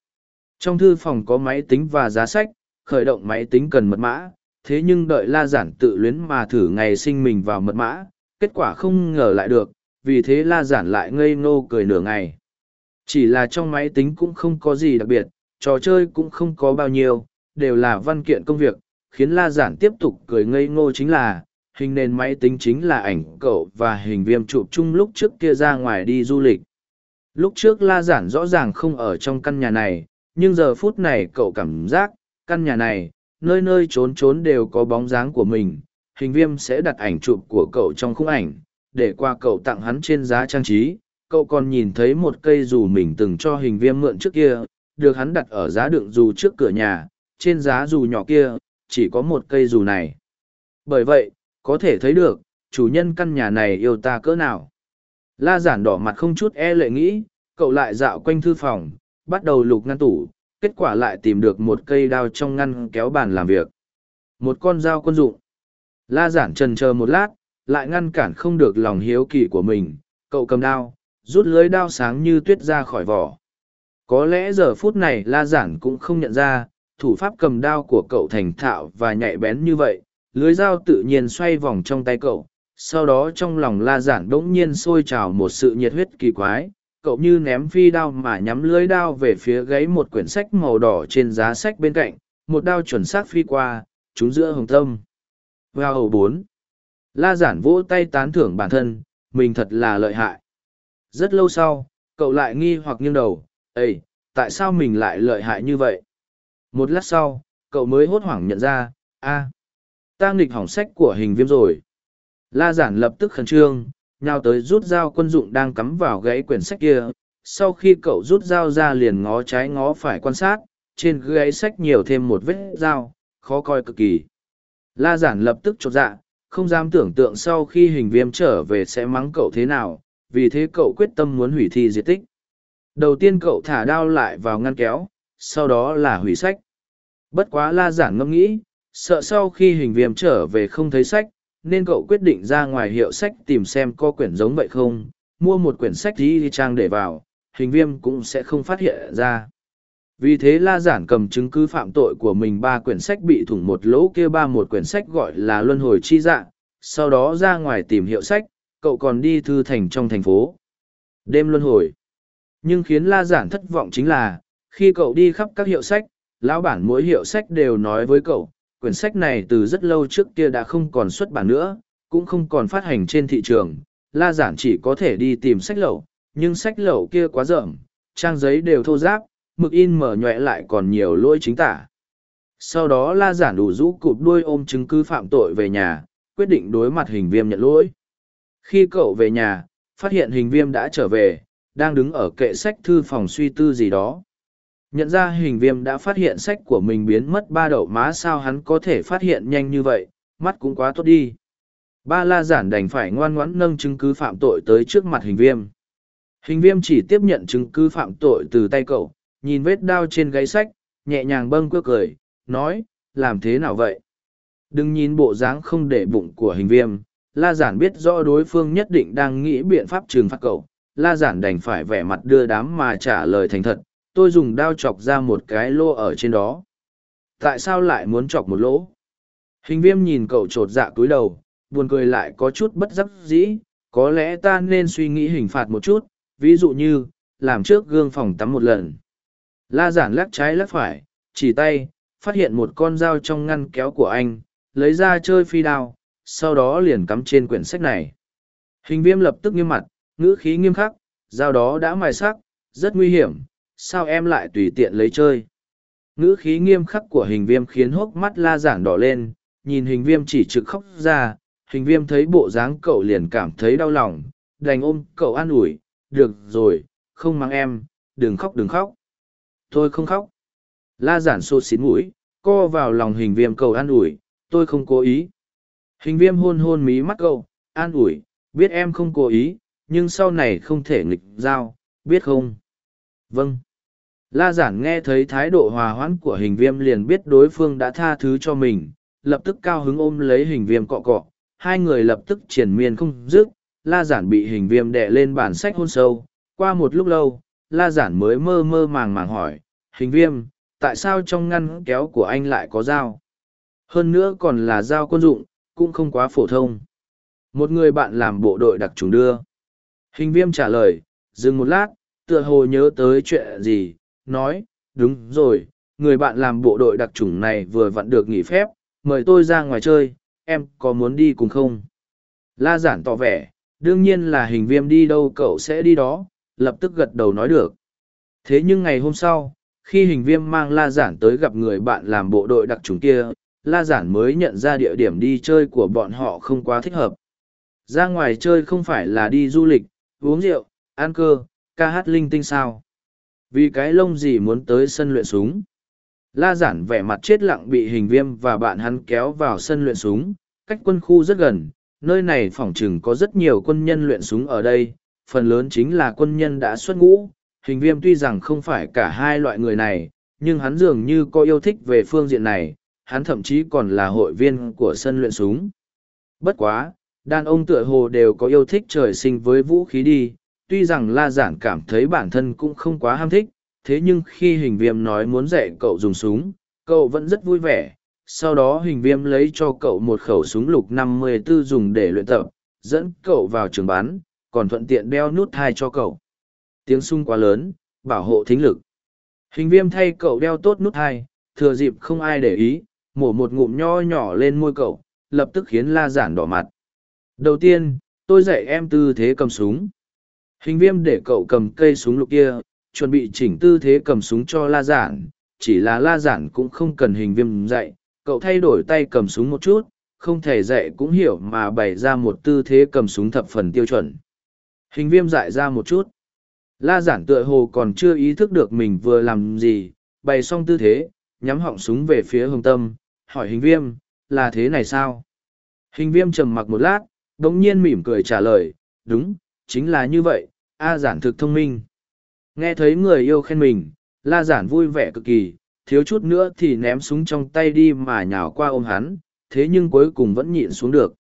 Trong thư phòng có máy tính và giá sách, khởi động máy tính cần mật mã, thế nhưng đợi la giản tự luyến mà thử ngày sinh mình vào mật mã, kết quả không ngờ lại được, vì thế la giản lại ngây ngô cười nửa ngày. Chỉ là trong máy tính cũng không có gì đặc biệt, trò chơi cũng không có bao nhiêu, đều là văn kiện công việc, khiến la giản tiếp tục cười ngây ngô chính là, hình nền máy tính chính là ảnh cậu và hình viêm chụp chung lúc trước kia ra ngoài đi du lịch. Lúc trước la giản rõ ràng không ở trong căn nhà này, nhưng giờ phút này cậu cảm giác, căn nhà này, nơi nơi trốn trốn đều có bóng dáng của mình, hình viêm sẽ đặt ảnh chụp của cậu trong khung ảnh, để qua cậu tặng hắn trên giá trang trí. Cậu còn nhìn thấy một cây dù mình từng cho hình viêm mượn trước kia, được hắn đặt ở giá đựng dù trước cửa nhà, trên giá dù nhỏ kia, chỉ có một cây dù này. Bởi vậy, có thể thấy được, chủ nhân căn nhà này yêu ta cỡ nào. La giản đỏ mặt không chút e lệ nghĩ, cậu lại dạo quanh thư phòng, bắt đầu lục ngăn tủ, kết quả lại tìm được một cây đao trong ngăn kéo bàn làm việc. Một con dao quân dụng. La giản trần chờ một lát, lại ngăn cản không được lòng hiếu kỳ của mình, cậu cầm đao, rút lưới đao sáng như tuyết ra khỏi vỏ. Có lẽ giờ phút này la giản cũng không nhận ra, thủ pháp cầm đao của cậu thành thạo và nhạy bén như vậy, lưới dao tự nhiên xoay vòng trong tay cậu, sau đó trong lòng la giản đỗng nhiên sôi trào một sự nhiệt huyết kỳ quái, cậu như ném phi đao mà nhắm lưới đao về phía gáy một quyển sách màu đỏ trên giá sách bên cạnh, một đao chuẩn xác phi qua, trúng giữa hồng tâm. Wow bốn La giản vỗ tay tán thưởng bản thân, mình thật là lợi hại. Rất lâu sau, cậu lại nghi hoặc nghiêng đầu, ây tại sao mình lại lợi hại như vậy? Một lát sau, cậu mới hốt hoảng nhận ra, a, ta nghịch hỏng sách của hình viêm rồi. La giản lập tức khẩn trương, nhào tới rút dao quân dụng đang cắm vào gãy quyển sách kia. Sau khi cậu rút dao ra liền ngó trái ngó phải quan sát, trên gãy sách nhiều thêm một vết dao, khó coi cực kỳ. La giản lập tức chột dạ, không dám tưởng tượng sau khi hình viêm trở về sẽ mắng cậu thế nào, vì thế cậu quyết tâm muốn hủy thi diệt tích. Đầu tiên cậu thả đao lại vào ngăn kéo, sau đó là hủy sách. Bất quá la giản ngẫm nghĩ, sợ sau khi hình viêm trở về không thấy sách, nên cậu quyết định ra ngoài hiệu sách tìm xem có quyển giống vậy không, mua một quyển sách đi trang để vào, hình viêm cũng sẽ không phát hiện ra. Vì thế La Giản cầm chứng cứ phạm tội của mình ba quyển sách bị thủng một lỗ kia ba một quyển sách gọi là Luân Hồi Chi Dạ, sau đó ra ngoài tìm hiệu sách, cậu còn đi thư thành trong thành phố. Đêm Luân Hồi Nhưng khiến La Giản thất vọng chính là, khi cậu đi khắp các hiệu sách, lão bản mỗi hiệu sách đều nói với cậu, quyển sách này từ rất lâu trước kia đã không còn xuất bản nữa, cũng không còn phát hành trên thị trường. La Giản chỉ có thể đi tìm sách lậu, nhưng sách lậu kia quá rợm, trang giấy đều thô ráp, mực in mở nhòe lại còn nhiều lỗi chính tả. Sau đó la giản đủ rũ cụp đuôi ôm chứng cứ phạm tội về nhà, quyết định đối mặt hình viêm nhận lỗi. Khi cậu về nhà, phát hiện hình viêm đã trở về, đang đứng ở kệ sách thư phòng suy tư gì đó. Nhận ra hình viêm đã phát hiện sách của mình biến mất ba đậu má sao hắn có thể phát hiện nhanh như vậy, mắt cũng quá tốt đi. Ba la giản đành phải ngoan ngoãn nâng chứng cứ phạm tội tới trước mặt hình viêm. Hình viêm chỉ tiếp nhận chứng cứ phạm tội từ tay cậu, nhìn vết đao trên gáy sách, nhẹ nhàng bâng quơ cười, nói, làm thế nào vậy? Đừng nhìn bộ dáng không để bụng của hình viêm, La Giản biết rõ đối phương nhất định đang nghĩ biện pháp trừng phạt cậu. La Giản đành phải vẻ mặt đưa đám mà trả lời thành thật, tôi dùng đao chọc ra một cái lô ở trên đó. Tại sao lại muốn chọc một lỗ? Hình viêm nhìn cậu trột dạ cúi đầu, buồn cười lại có chút bất đắc dĩ, có lẽ ta nên suy nghĩ hình phạt một chút, ví dụ như, làm trước gương phòng tắm một lần. La giản lắc trái lắc phải, chỉ tay, phát hiện một con dao trong ngăn kéo của anh, lấy ra chơi phi đao, sau đó liền cắm trên quyển sách này. Hình viêm lập tức nghiêm mặt, ngữ khí nghiêm khắc, dao đó đã mài sắc, rất nguy hiểm, sao em lại tùy tiện lấy chơi. Ngữ khí nghiêm khắc của hình viêm khiến hốc mắt la giảng đỏ lên, nhìn hình viêm chỉ trực khóc ra, hình viêm thấy bộ dáng cậu liền cảm thấy đau lòng, đành ôm cậu an ủi, được rồi, không mang em, đừng khóc đừng khóc. Tôi không khóc. La giản sụt xín mũi co vào lòng hình viêm cầu an ủi tôi không cố ý. Hình viêm hôn hôn mí mắt cậu an ủi biết em không cố ý nhưng sau này không thể nghịch giao biết không? Vâng la giản nghe thấy thái độ hòa hoãn của hình viêm liền biết đối phương đã tha thứ cho mình lập tức cao hứng ôm lấy hình viêm cọ cọ hai người lập tức triển miên không dứt la giản bị hình viêm đè lên bản sách hôn sâu qua một lúc lâu la giản mới mơ mơ màng màng hỏi hình viêm, tại sao trong ngăn kéo của anh lại có dao? Hơn nữa còn là dao quân dụng, cũng không quá phổ thông. Một người bạn làm bộ đội đặc trùng đưa. Hình viêm trả lời, dừng một lát, tựa hồ nhớ tới chuyện gì, nói, đúng rồi, người bạn làm bộ đội đặc trùng này vừa vặn được nghỉ phép, mời tôi ra ngoài chơi, em có muốn đi cùng không? La giản tỏ vẻ, đương nhiên là hình viêm đi đâu cậu sẽ đi đó, lập tức gật đầu nói được. Thế nhưng ngày hôm sau, khi hình viêm mang la giản tới gặp người bạn làm bộ đội đặc trùng kia la giản mới nhận ra địa điểm đi chơi của bọn họ không quá thích hợp ra ngoài chơi không phải là đi du lịch uống rượu ăn cơ ca hát linh tinh sao vì cái lông gì muốn tới sân luyện súng la giản vẻ mặt chết lặng bị hình viêm và bạn hắn kéo vào sân luyện súng cách quân khu rất gần nơi này phỏng chừng có rất nhiều quân nhân luyện súng ở đây phần lớn chính là quân nhân đã xuất ngũ hình viêm tuy rằng không phải cả hai loại người này, nhưng hắn dường như có yêu thích về phương diện này, hắn thậm chí còn là hội viên của sân luyện súng. Bất quá, đàn ông tựa hồ đều có yêu thích trời sinh với vũ khí đi, tuy rằng la giản cảm thấy bản thân cũng không quá ham thích, thế nhưng khi hình viêm nói muốn dạy cậu dùng súng, cậu vẫn rất vui vẻ. Sau đó hình viêm lấy cho cậu một khẩu súng lục 54 dùng để luyện tập, dẫn cậu vào trường bán, còn thuận tiện đeo nút thai cho cậu tiếng sung quá lớn, bảo hộ thính lực. Hình viêm thay cậu đeo tốt nút hai, thừa dịp không ai để ý, mổ một ngụm nho nhỏ lên môi cậu, lập tức khiến la giản đỏ mặt. Đầu tiên, tôi dạy em tư thế cầm súng. Hình viêm để cậu cầm cây súng lục kia, chuẩn bị chỉnh tư thế cầm súng cho la giản, chỉ là la giản cũng không cần hình viêm dạy, cậu thay đổi tay cầm súng một chút, không thể dạy cũng hiểu mà bày ra một tư thế cầm súng thập phần tiêu chuẩn. Hình viêm dại ra một chút. La giản tựa hồ còn chưa ý thức được mình vừa làm gì, bày xong tư thế, nhắm họng súng về phía hồng tâm, hỏi hình viêm, là thế này sao? Hình viêm trầm mặc một lát, đống nhiên mỉm cười trả lời, đúng, chính là như vậy, A giản thực thông minh. Nghe thấy người yêu khen mình, la giản vui vẻ cực kỳ, thiếu chút nữa thì ném súng trong tay đi mà nhào qua ôm hắn, thế nhưng cuối cùng vẫn nhịn xuống được.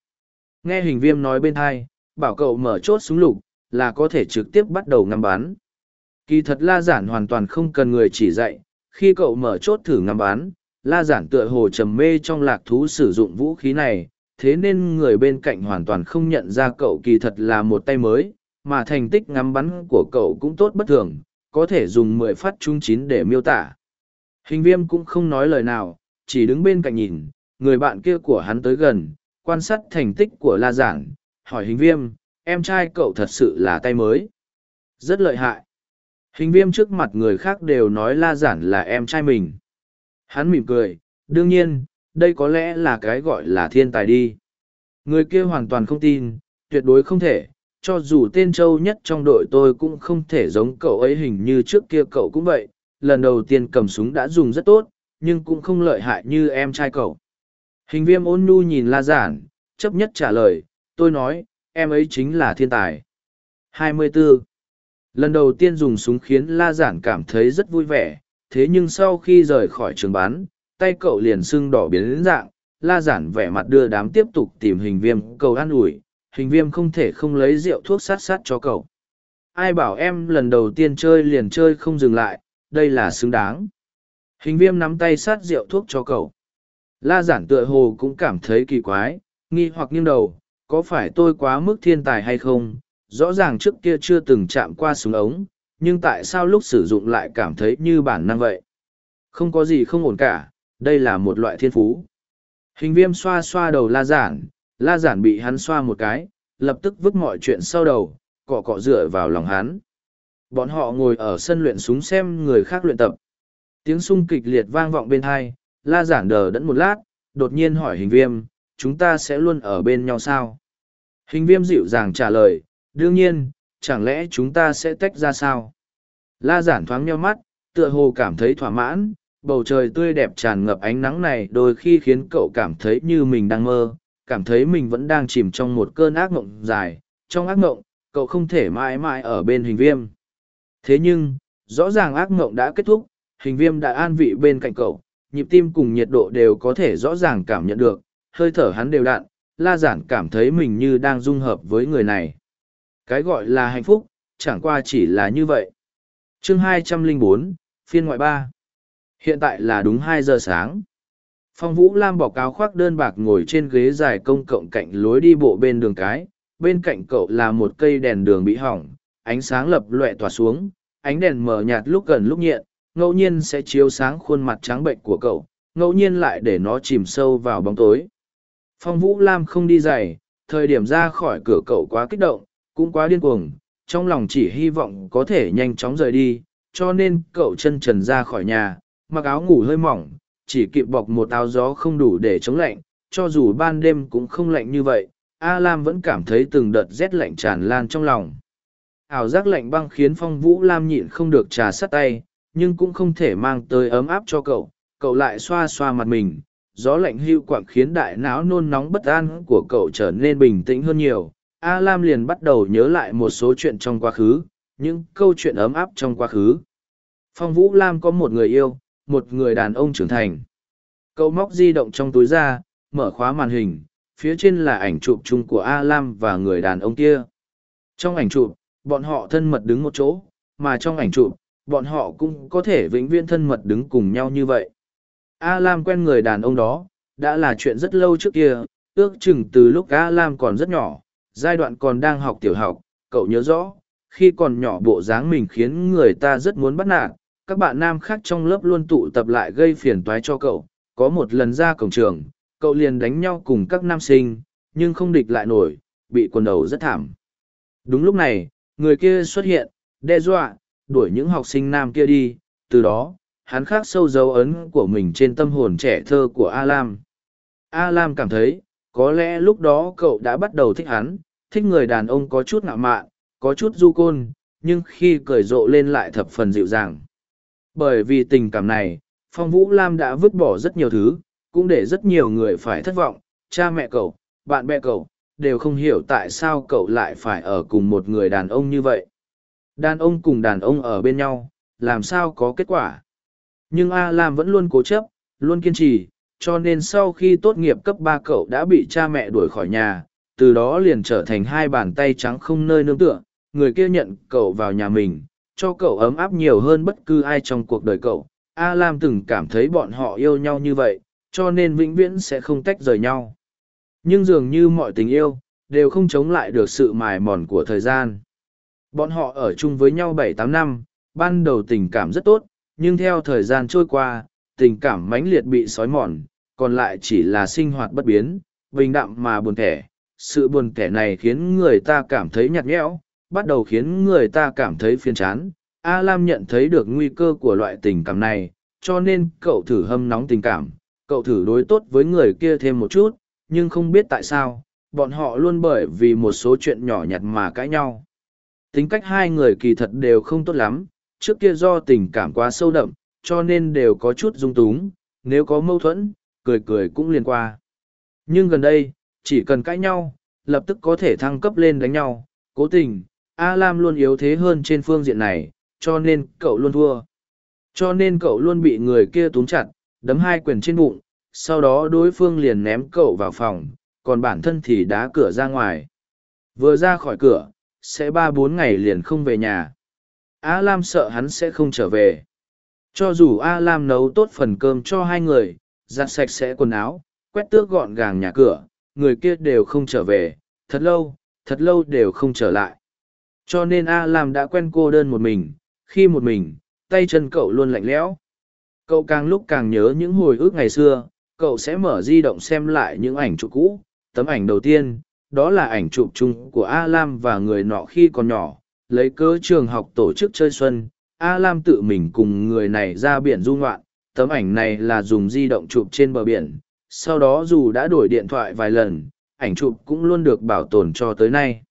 Nghe hình viêm nói bên hai, bảo cậu mở chốt súng lục, là có thể trực tiếp bắt đầu ngắm bắn. Kỳ thật la giản hoàn toàn không cần người chỉ dạy, khi cậu mở chốt thử ngắm bắn, la giản tựa hồ trầm mê trong lạc thú sử dụng vũ khí này, thế nên người bên cạnh hoàn toàn không nhận ra cậu kỳ thật là một tay mới, mà thành tích ngắm bắn của cậu cũng tốt bất thường, có thể dùng mười phát trung chín để miêu tả. Hình viêm cũng không nói lời nào, chỉ đứng bên cạnh nhìn, người bạn kia của hắn tới gần, quan sát thành tích của la giản, hỏi hình viêm, em trai cậu thật sự là tay mới. Rất lợi hại. Hình viêm trước mặt người khác đều nói la giản là em trai mình. Hắn mỉm cười, đương nhiên, đây có lẽ là cái gọi là thiên tài đi. Người kia hoàn toàn không tin, tuyệt đối không thể, cho dù tên châu nhất trong đội tôi cũng không thể giống cậu ấy hình như trước kia cậu cũng vậy, lần đầu tiên cầm súng đã dùng rất tốt, nhưng cũng không lợi hại như em trai cậu. Hình viêm ôn nhu nhìn la giản, chấp nhất trả lời, tôi nói, em ấy chính là thiên tài. 24. Lần đầu tiên dùng súng khiến la giản cảm thấy rất vui vẻ, thế nhưng sau khi rời khỏi trường bán, tay cậu liền sưng đỏ biến dạng, la giản vẻ mặt đưa đám tiếp tục tìm hình viêm cầu an ủi, hình viêm không thể không lấy rượu thuốc sát sát cho cậu. Ai bảo em lần đầu tiên chơi liền chơi không dừng lại, đây là xứng đáng. Hình viêm nắm tay sát rượu thuốc cho cậu. La giản tựa hồ cũng cảm thấy kỳ quái, nghi hoặc nghiêng đầu, có phải tôi quá mức thiên tài hay không? Rõ ràng trước kia chưa từng chạm qua súng ống, nhưng tại sao lúc sử dụng lại cảm thấy như bản năng vậy? Không có gì không ổn cả, đây là một loại thiên phú. Hình viêm xoa xoa đầu la giản, la giản bị hắn xoa một cái, lập tức vứt mọi chuyện sau đầu, cọ cọ dựa vào lòng hắn. Bọn họ ngồi ở sân luyện súng xem người khác luyện tập. Tiếng sung kịch liệt vang vọng bên hai, la giản đờ đẫn một lát, đột nhiên hỏi hình viêm, chúng ta sẽ luôn ở bên nhau sao? Hình viêm dịu dàng trả lời, đương nhiên, chẳng lẽ chúng ta sẽ tách ra sao? La giản thoáng nheo mắt, tựa hồ cảm thấy thỏa mãn, bầu trời tươi đẹp tràn ngập ánh nắng này đôi khi khiến cậu cảm thấy như mình đang mơ, cảm thấy mình vẫn đang chìm trong một cơn ác mộng dài. Trong ác mộng, cậu không thể mãi mãi ở bên hình viêm. Thế nhưng, rõ ràng ác mộng đã kết thúc, hình viêm đã an vị bên cạnh cậu, nhịp tim cùng nhiệt độ đều có thể rõ ràng cảm nhận được, hơi thở hắn đều đặn, la giản cảm thấy mình như đang dung hợp với người này. Cái gọi là hạnh phúc, chẳng qua chỉ là như vậy. chương 204, phiên ngoại ba Hiện tại là đúng hai giờ sáng. Phong Vũ Lam bỏ áo khoác đơn bạc ngồi trên ghế dài công cộng cạnh lối đi bộ bên đường cái, bên cạnh cậu là một cây đèn đường bị hỏng, ánh sáng lập lệ tỏa xuống, ánh đèn mờ nhạt lúc gần lúc nhện, ngẫu nhiên sẽ chiếu sáng khuôn mặt trắng bệnh của cậu, ngẫu nhiên lại để nó chìm sâu vào bóng tối. Phong Vũ Lam không đi giày, thời điểm ra khỏi cửa cậu quá kích động, cũng quá điên cuồng, trong lòng chỉ hy vọng có thể nhanh chóng rời đi, cho nên cậu chân trần ra khỏi nhà, mặc áo ngủ hơi mỏng, chỉ kịp bọc một áo gió không đủ để chống lạnh, cho dù ban đêm cũng không lạnh như vậy, A Lam vẫn cảm thấy từng đợt rét lạnh tràn lan trong lòng. Ảo giác lạnh băng khiến Phong Vũ Lam nhịn không được trà sắt tay, nhưng cũng không thể mang tới ấm áp cho cậu, cậu lại xoa xoa mặt mình. Gió lạnh hưu quạng khiến đại não nôn nóng bất an của cậu trở nên bình tĩnh hơn nhiều. A Lam liền bắt đầu nhớ lại một số chuyện trong quá khứ, những câu chuyện ấm áp trong quá khứ. Phong Vũ Lam có một người yêu, một người đàn ông trưởng thành. Cậu móc di động trong túi ra, mở khóa màn hình, phía trên là ảnh chụp chung của A Lam và người đàn ông kia. Trong ảnh chụp, bọn họ thân mật đứng một chỗ, mà trong ảnh chụp, bọn họ cũng có thể vĩnh viễn thân mật đứng cùng nhau như vậy. A Lam quen người đàn ông đó, đã là chuyện rất lâu trước kia, ước chừng từ lúc A Lam còn rất nhỏ, giai đoạn còn đang học tiểu học, cậu nhớ rõ, khi còn nhỏ bộ dáng mình khiến người ta rất muốn bắt nạt, các bạn nam khác trong lớp luôn tụ tập lại gây phiền toái cho cậu, có một lần ra cổng trường, cậu liền đánh nhau cùng các nam sinh, nhưng không địch lại nổi, bị quần đầu rất thảm. Đúng lúc này, người kia xuất hiện, đe dọa, đuổi những học sinh nam kia đi, từ đó, hắn khắc sâu dấu ấn của mình trên tâm hồn trẻ thơ của A Lam. A Lam cảm thấy, có lẽ lúc đó cậu đã bắt đầu thích hắn, thích người đàn ông có chút ngạo mạn, có chút du côn, nhưng khi cởi rộ lên lại thập phần dịu dàng. Bởi vì tình cảm này, Phong Vũ Lam đã vứt bỏ rất nhiều thứ, cũng để rất nhiều người phải thất vọng, cha mẹ cậu, bạn bè cậu, đều không hiểu tại sao cậu lại phải ở cùng một người đàn ông như vậy. Đàn ông cùng đàn ông ở bên nhau, làm sao có kết quả. Nhưng A Lam vẫn luôn cố chấp, luôn kiên trì, cho nên sau khi tốt nghiệp cấp ba cậu đã bị cha mẹ đuổi khỏi nhà, từ đó liền trở thành hai bàn tay trắng không nơi nương tựa, người kia nhận cậu vào nhà mình, cho cậu ấm áp nhiều hơn bất cứ ai trong cuộc đời cậu. A Lam từng cảm thấy bọn họ yêu nhau như vậy, cho nên vĩnh viễn sẽ không tách rời nhau. Nhưng dường như mọi tình yêu, đều không chống lại được sự mài mòn của thời gian. Bọn họ ở chung với nhau bảy tám năm, ban đầu tình cảm rất tốt, nhưng theo thời gian trôi qua, tình cảm mãnh liệt bị sói mòn, còn lại chỉ là sinh hoạt bất biến, bình đạm mà buồn thẻ. Sự buồn thẻ này khiến người ta cảm thấy nhạt nhẽo, bắt đầu khiến người ta cảm thấy phiền chán. A Lam nhận thấy được nguy cơ của loại tình cảm này, cho nên cậu thử hâm nóng tình cảm, cậu thử đối tốt với người kia thêm một chút, nhưng không biết tại sao, bọn họ luôn bởi vì một số chuyện nhỏ nhặt mà cãi nhau. Tính cách hai người kỳ thật đều không tốt lắm, trước kia do tình cảm quá sâu đậm, cho nên đều có chút dung túng, nếu có mâu thuẫn, cười cười cũng liền qua. Nhưng gần đây, chỉ cần cãi nhau, lập tức có thể thăng cấp lên đánh nhau, cố tình, A Lam luôn yếu thế hơn trên phương diện này, cho nên cậu luôn thua. Cho nên cậu luôn bị người kia túm chặt, đấm hai quyền trên bụng, sau đó đối phương liền ném cậu vào phòng, còn bản thân thì đá cửa ra ngoài. Vừa ra khỏi cửa, sẽ ba bốn ngày liền không về nhà. A Lam sợ hắn sẽ không trở về. Cho dù A Lam nấu tốt phần cơm cho hai người, giặt sạch sẽ quần áo, quét tước gọn gàng nhà cửa, người kia đều không trở về, thật lâu, thật lâu đều không trở lại. Cho nên A Lam đã quen cô đơn một mình, khi một mình, tay chân cậu luôn lạnh lẽo. Cậu càng lúc càng nhớ những hồi ức ngày xưa, cậu sẽ mở di động xem lại những ảnh chụp cũ. Tấm ảnh đầu tiên, đó là ảnh chụp chung của A Lam và người nọ khi còn nhỏ, lấy cớ trường học tổ chức chơi xuân. A Lam tự mình cùng người này ra biển du ngoạn, tấm ảnh này là dùng di động chụp trên bờ biển. Sau đó dù đã đổi điện thoại vài lần, ảnh chụp cũng luôn được bảo tồn cho tới nay.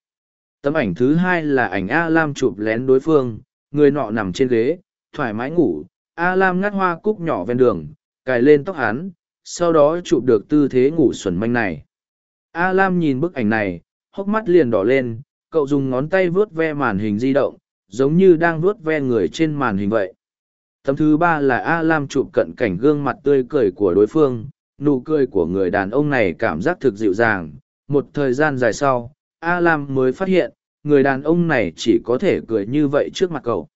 Tấm ảnh thứ hai là ảnh A Lam chụp lén đối phương, người nọ nằm trên ghế, thoải mái ngủ. A Lam ngắt hoa cúc nhỏ ven đường, cài lên tóc hắn, sau đó chụp được tư thế ngủ xuẩn manh này. A Lam nhìn bức ảnh này, hốc mắt liền đỏ lên, cậu dùng ngón tay vuốt ve màn hình di động, giống như đang vuốt ve người trên màn hình vậy. Tấm thứ ba là A Lam chụp cận cảnh gương mặt tươi cười của đối phương, nụ cười của người đàn ông này cảm giác thực dịu dàng. Một thời gian dài sau, A Lam mới phát hiện, người đàn ông này chỉ có thể cười như vậy trước mặt cậu.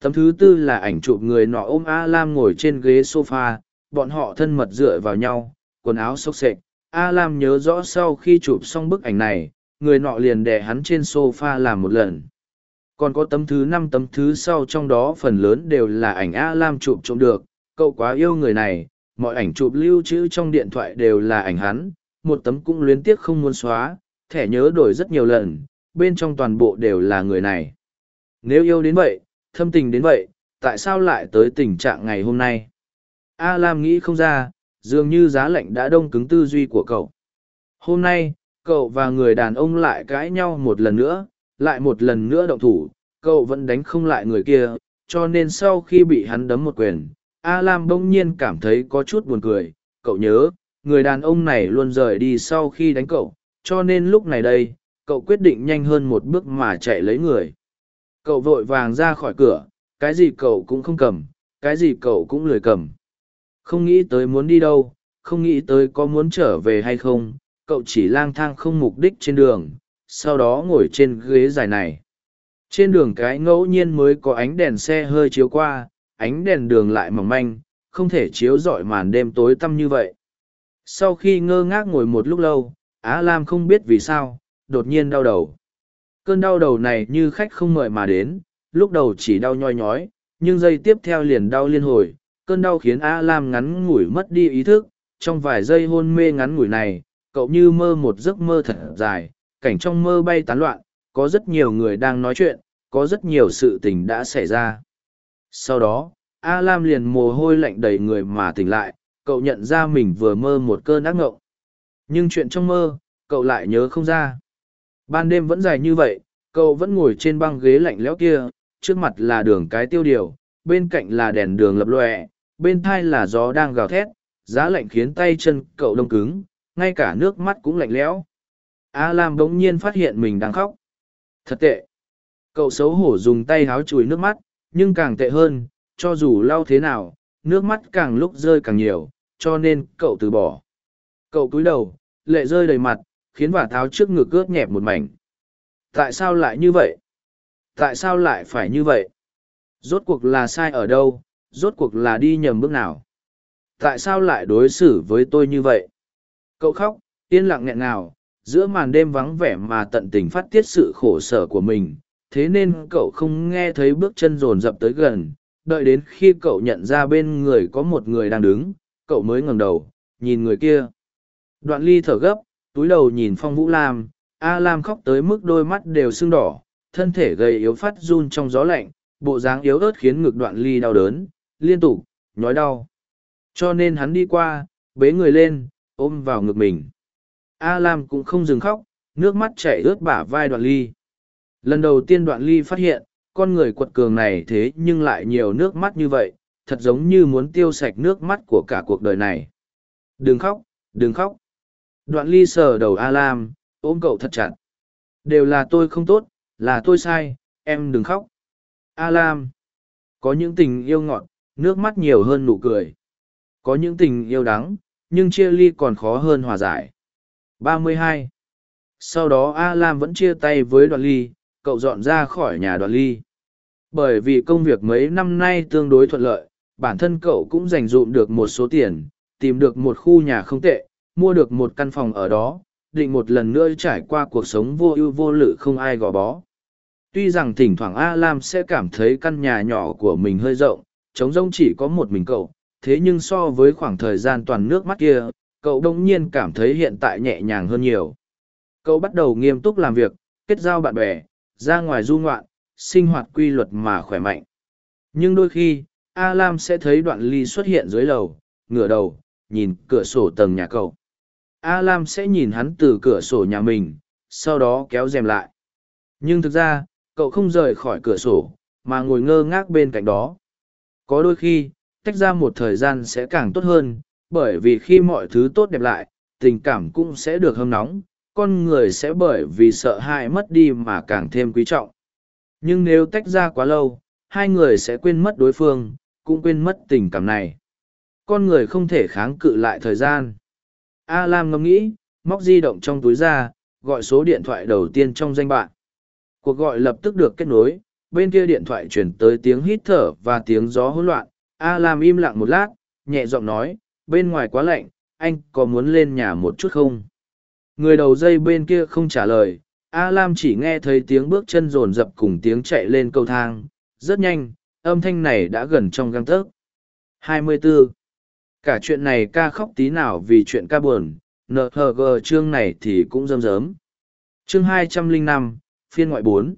Tấm thứ tư là ảnh chụp người nọ ôm A Lam ngồi trên ghế sofa, bọn họ thân mật dựa vào nhau, quần áo xốc xệch. A Lam nhớ rõ sau khi chụp xong bức ảnh này, người nọ liền đè hắn trên sofa làm một lần. Còn có tấm thứ năm tấm thứ sau trong đó phần lớn đều là ảnh A Lam chụp trộm được, cậu quá yêu người này, mọi ảnh chụp lưu trữ trong điện thoại đều là ảnh hắn, một tấm cũng luyến tiếc không muốn xóa, thẻ nhớ đổi rất nhiều lần, bên trong toàn bộ đều là người này. Nếu yêu đến vậy, thâm tình đến vậy, tại sao lại tới tình trạng ngày hôm nay? A Lam nghĩ không ra, dường như giá lạnh đã đông cứng tư duy của cậu. Hôm nay, cậu và người đàn ông lại cãi nhau một lần nữa, lại một lần nữa động thủ, cậu vẫn đánh không lại người kia, cho nên sau khi bị hắn đấm một quyền, A Lam bỗng nhiên cảm thấy có chút buồn cười. Cậu nhớ, người đàn ông này luôn rời đi sau khi đánh cậu, cho nên lúc này đây, cậu quyết định nhanh hơn một bước mà chạy lấy người. Cậu vội vàng ra khỏi cửa, cái gì cậu cũng không cầm, cái gì cậu cũng lười cầm. Không nghĩ tới muốn đi đâu, không nghĩ tới có muốn trở về hay không, cậu chỉ lang thang không mục đích trên đường, sau đó ngồi trên ghế dài này. Trên đường cái ngẫu nhiên mới có ánh đèn xe hơi chiếu qua, ánh đèn đường lại mỏng manh, không thể chiếu rọi màn đêm tối tăm như vậy. Sau khi ngơ ngác ngồi một lúc lâu, Á Lam không biết vì sao, đột nhiên đau đầu. Cơn đau đầu này như khách không mời mà đến, lúc đầu chỉ đau nhoi nhói, nhưng giây tiếp theo liền đau liên hồi. Cơn đau khiến A Lam ngắn ngủi mất đi ý thức, trong vài giây hôn mê ngắn ngủi này, cậu như mơ một giấc mơ thật dài, cảnh trong mơ bay tán loạn, có rất nhiều người đang nói chuyện, có rất nhiều sự tình đã xảy ra. Sau đó, A Lam liền mồ hôi lạnh đầy người mà tỉnh lại, cậu nhận ra mình vừa mơ một cơn ác ngộng. Nhưng chuyện trong mơ, cậu lại nhớ không ra. Ban đêm vẫn dài như vậy, cậu vẫn ngồi trên băng ghế lạnh lẽo kia, trước mặt là đường cái tiêu điều, bên cạnh là đèn đường lập lòe, bên thai là gió đang gào thét, giá lạnh khiến tay chân cậu đông cứng, ngay cả nước mắt cũng lạnh lẽo. A Lam bỗng nhiên phát hiện mình đang khóc. Thật tệ. Cậu xấu hổ dùng tay háo chùi nước mắt, nhưng càng tệ hơn, cho dù lau thế nào, nước mắt càng lúc rơi càng nhiều, cho nên cậu từ bỏ. Cậu cúi đầu, lệ rơi đầy mặt, khiến vả tháo trước ngực ướt nhẹp một mảnh. Tại sao lại như vậy? Tại sao lại phải như vậy? Rốt cuộc là sai ở đâu? Rốt cuộc là đi nhầm bước nào? Tại sao lại đối xử với tôi như vậy? Cậu khóc, yên lặng nghẹn ngào, giữa màn đêm vắng vẻ mà tận tình phát tiết sự khổ sở của mình. Thế nên cậu không nghe thấy bước chân rồn rập tới gần, đợi đến khi cậu nhận ra bên người có một người đang đứng, cậu mới ngẩng đầu, nhìn người kia. Đoạn ly thở gấp, túi đầu nhìn phong vũ lam, A Lam khóc tới mức đôi mắt đều sưng đỏ, thân thể gầy yếu phát run trong gió lạnh, bộ dáng yếu ớt khiến ngực đoạn ly đau đớn, liên tục, nhói đau. Cho nên hắn đi qua, bế người lên, ôm vào ngực mình. A Lam cũng không dừng khóc, nước mắt chảy ướt bả vai đoạn ly. Lần đầu tiên đoạn ly phát hiện, con người quật cường này thế nhưng lại nhiều nước mắt như vậy, thật giống như muốn tiêu sạch nước mắt của cả cuộc đời này. Đừng khóc, đừng khóc. Đoạn ly sờ đầu A Lam, ôm cậu thật chặt. Đều là tôi không tốt, là tôi sai, em đừng khóc. A Lam. Có những tình yêu ngọt, nước mắt nhiều hơn nụ cười. Có những tình yêu đắng, nhưng chia ly còn khó hơn hòa giải. 32. Sau đó A Lam vẫn chia tay với đoạn ly, cậu dọn ra khỏi nhà đoạn ly. Bởi vì công việc mấy năm nay tương đối thuận lợi, bản thân cậu cũng dành dụm được một số tiền, tìm được một khu nhà không tệ, mua được một căn phòng ở đó, định một lần nữa trải qua cuộc sống vô ưu vô lự không ai gò bó. Tuy rằng thỉnh thoảng A Lam sẽ cảm thấy căn nhà nhỏ của mình hơi rộng, trống rông chỉ có một mình cậu, thế nhưng so với khoảng thời gian toàn nước mắt kia, cậu đông nhiên cảm thấy hiện tại nhẹ nhàng hơn nhiều. Cậu bắt đầu nghiêm túc làm việc, kết giao bạn bè, ra ngoài du ngoạn, sinh hoạt quy luật mà khỏe mạnh. Nhưng đôi khi, A Lam sẽ thấy đoạn ly xuất hiện dưới lầu, ngửa đầu, nhìn cửa sổ tầng nhà cậu. A Lam sẽ nhìn hắn từ cửa sổ nhà mình, sau đó kéo rèm lại. Nhưng thực ra, cậu không rời khỏi cửa sổ, mà ngồi ngơ ngác bên cạnh đó. Có đôi khi, tách ra một thời gian sẽ càng tốt hơn, bởi vì khi mọi thứ tốt đẹp lại, tình cảm cũng sẽ được hâm nóng, con người sẽ bởi vì sợ hãi mất đi mà càng thêm quý trọng. Nhưng nếu tách ra quá lâu, hai người sẽ quên mất đối phương, cũng quên mất tình cảm này. Con người không thể kháng cự lại thời gian. A Lam ngẫm nghĩ, móc di động trong túi ra, gọi số điện thoại đầu tiên trong danh bạn. Cuộc gọi lập tức được kết nối, bên kia điện thoại chuyển tới tiếng hít thở và tiếng gió hỗn loạn. A Lam im lặng một lát, nhẹ giọng nói, bên ngoài quá lạnh, anh có muốn lên nhà một chút không? Người đầu dây bên kia không trả lời, A Lam chỉ nghe thấy tiếng bước chân rồn rập cùng tiếng chạy lên cầu thang, rất nhanh, âm thanh này đã gần trong găng tấc. 24. Cả chuyện này ca khóc tí nào vì chuyện ca buồn, nợ hờ gờ chương này thì cũng rơm rớm. Chương 205, phiên ngoại bốn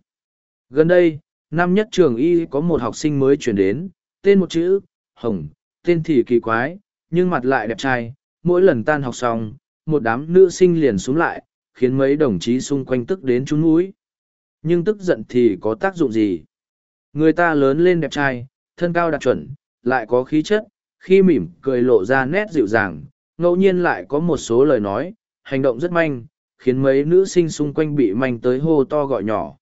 Gần đây, năm nhất trường y có một học sinh mới chuyển đến, tên một chữ, Hồng, tên thì kỳ quái, nhưng mặt lại đẹp trai, mỗi lần tan học xong, một đám nữ sinh liền xuống lại, khiến mấy đồng chí xung quanh tức đến trúng mũi. Nhưng tức giận thì có tác dụng gì? Người ta lớn lên đẹp trai, thân cao đạt chuẩn, lại có khí chất, khi mỉm cười lộ ra nét dịu dàng, ngẫu nhiên lại có một số lời nói, hành động rất manh, khiến mấy nữ sinh xung quanh bị manh tới hô to gọi nhỏ.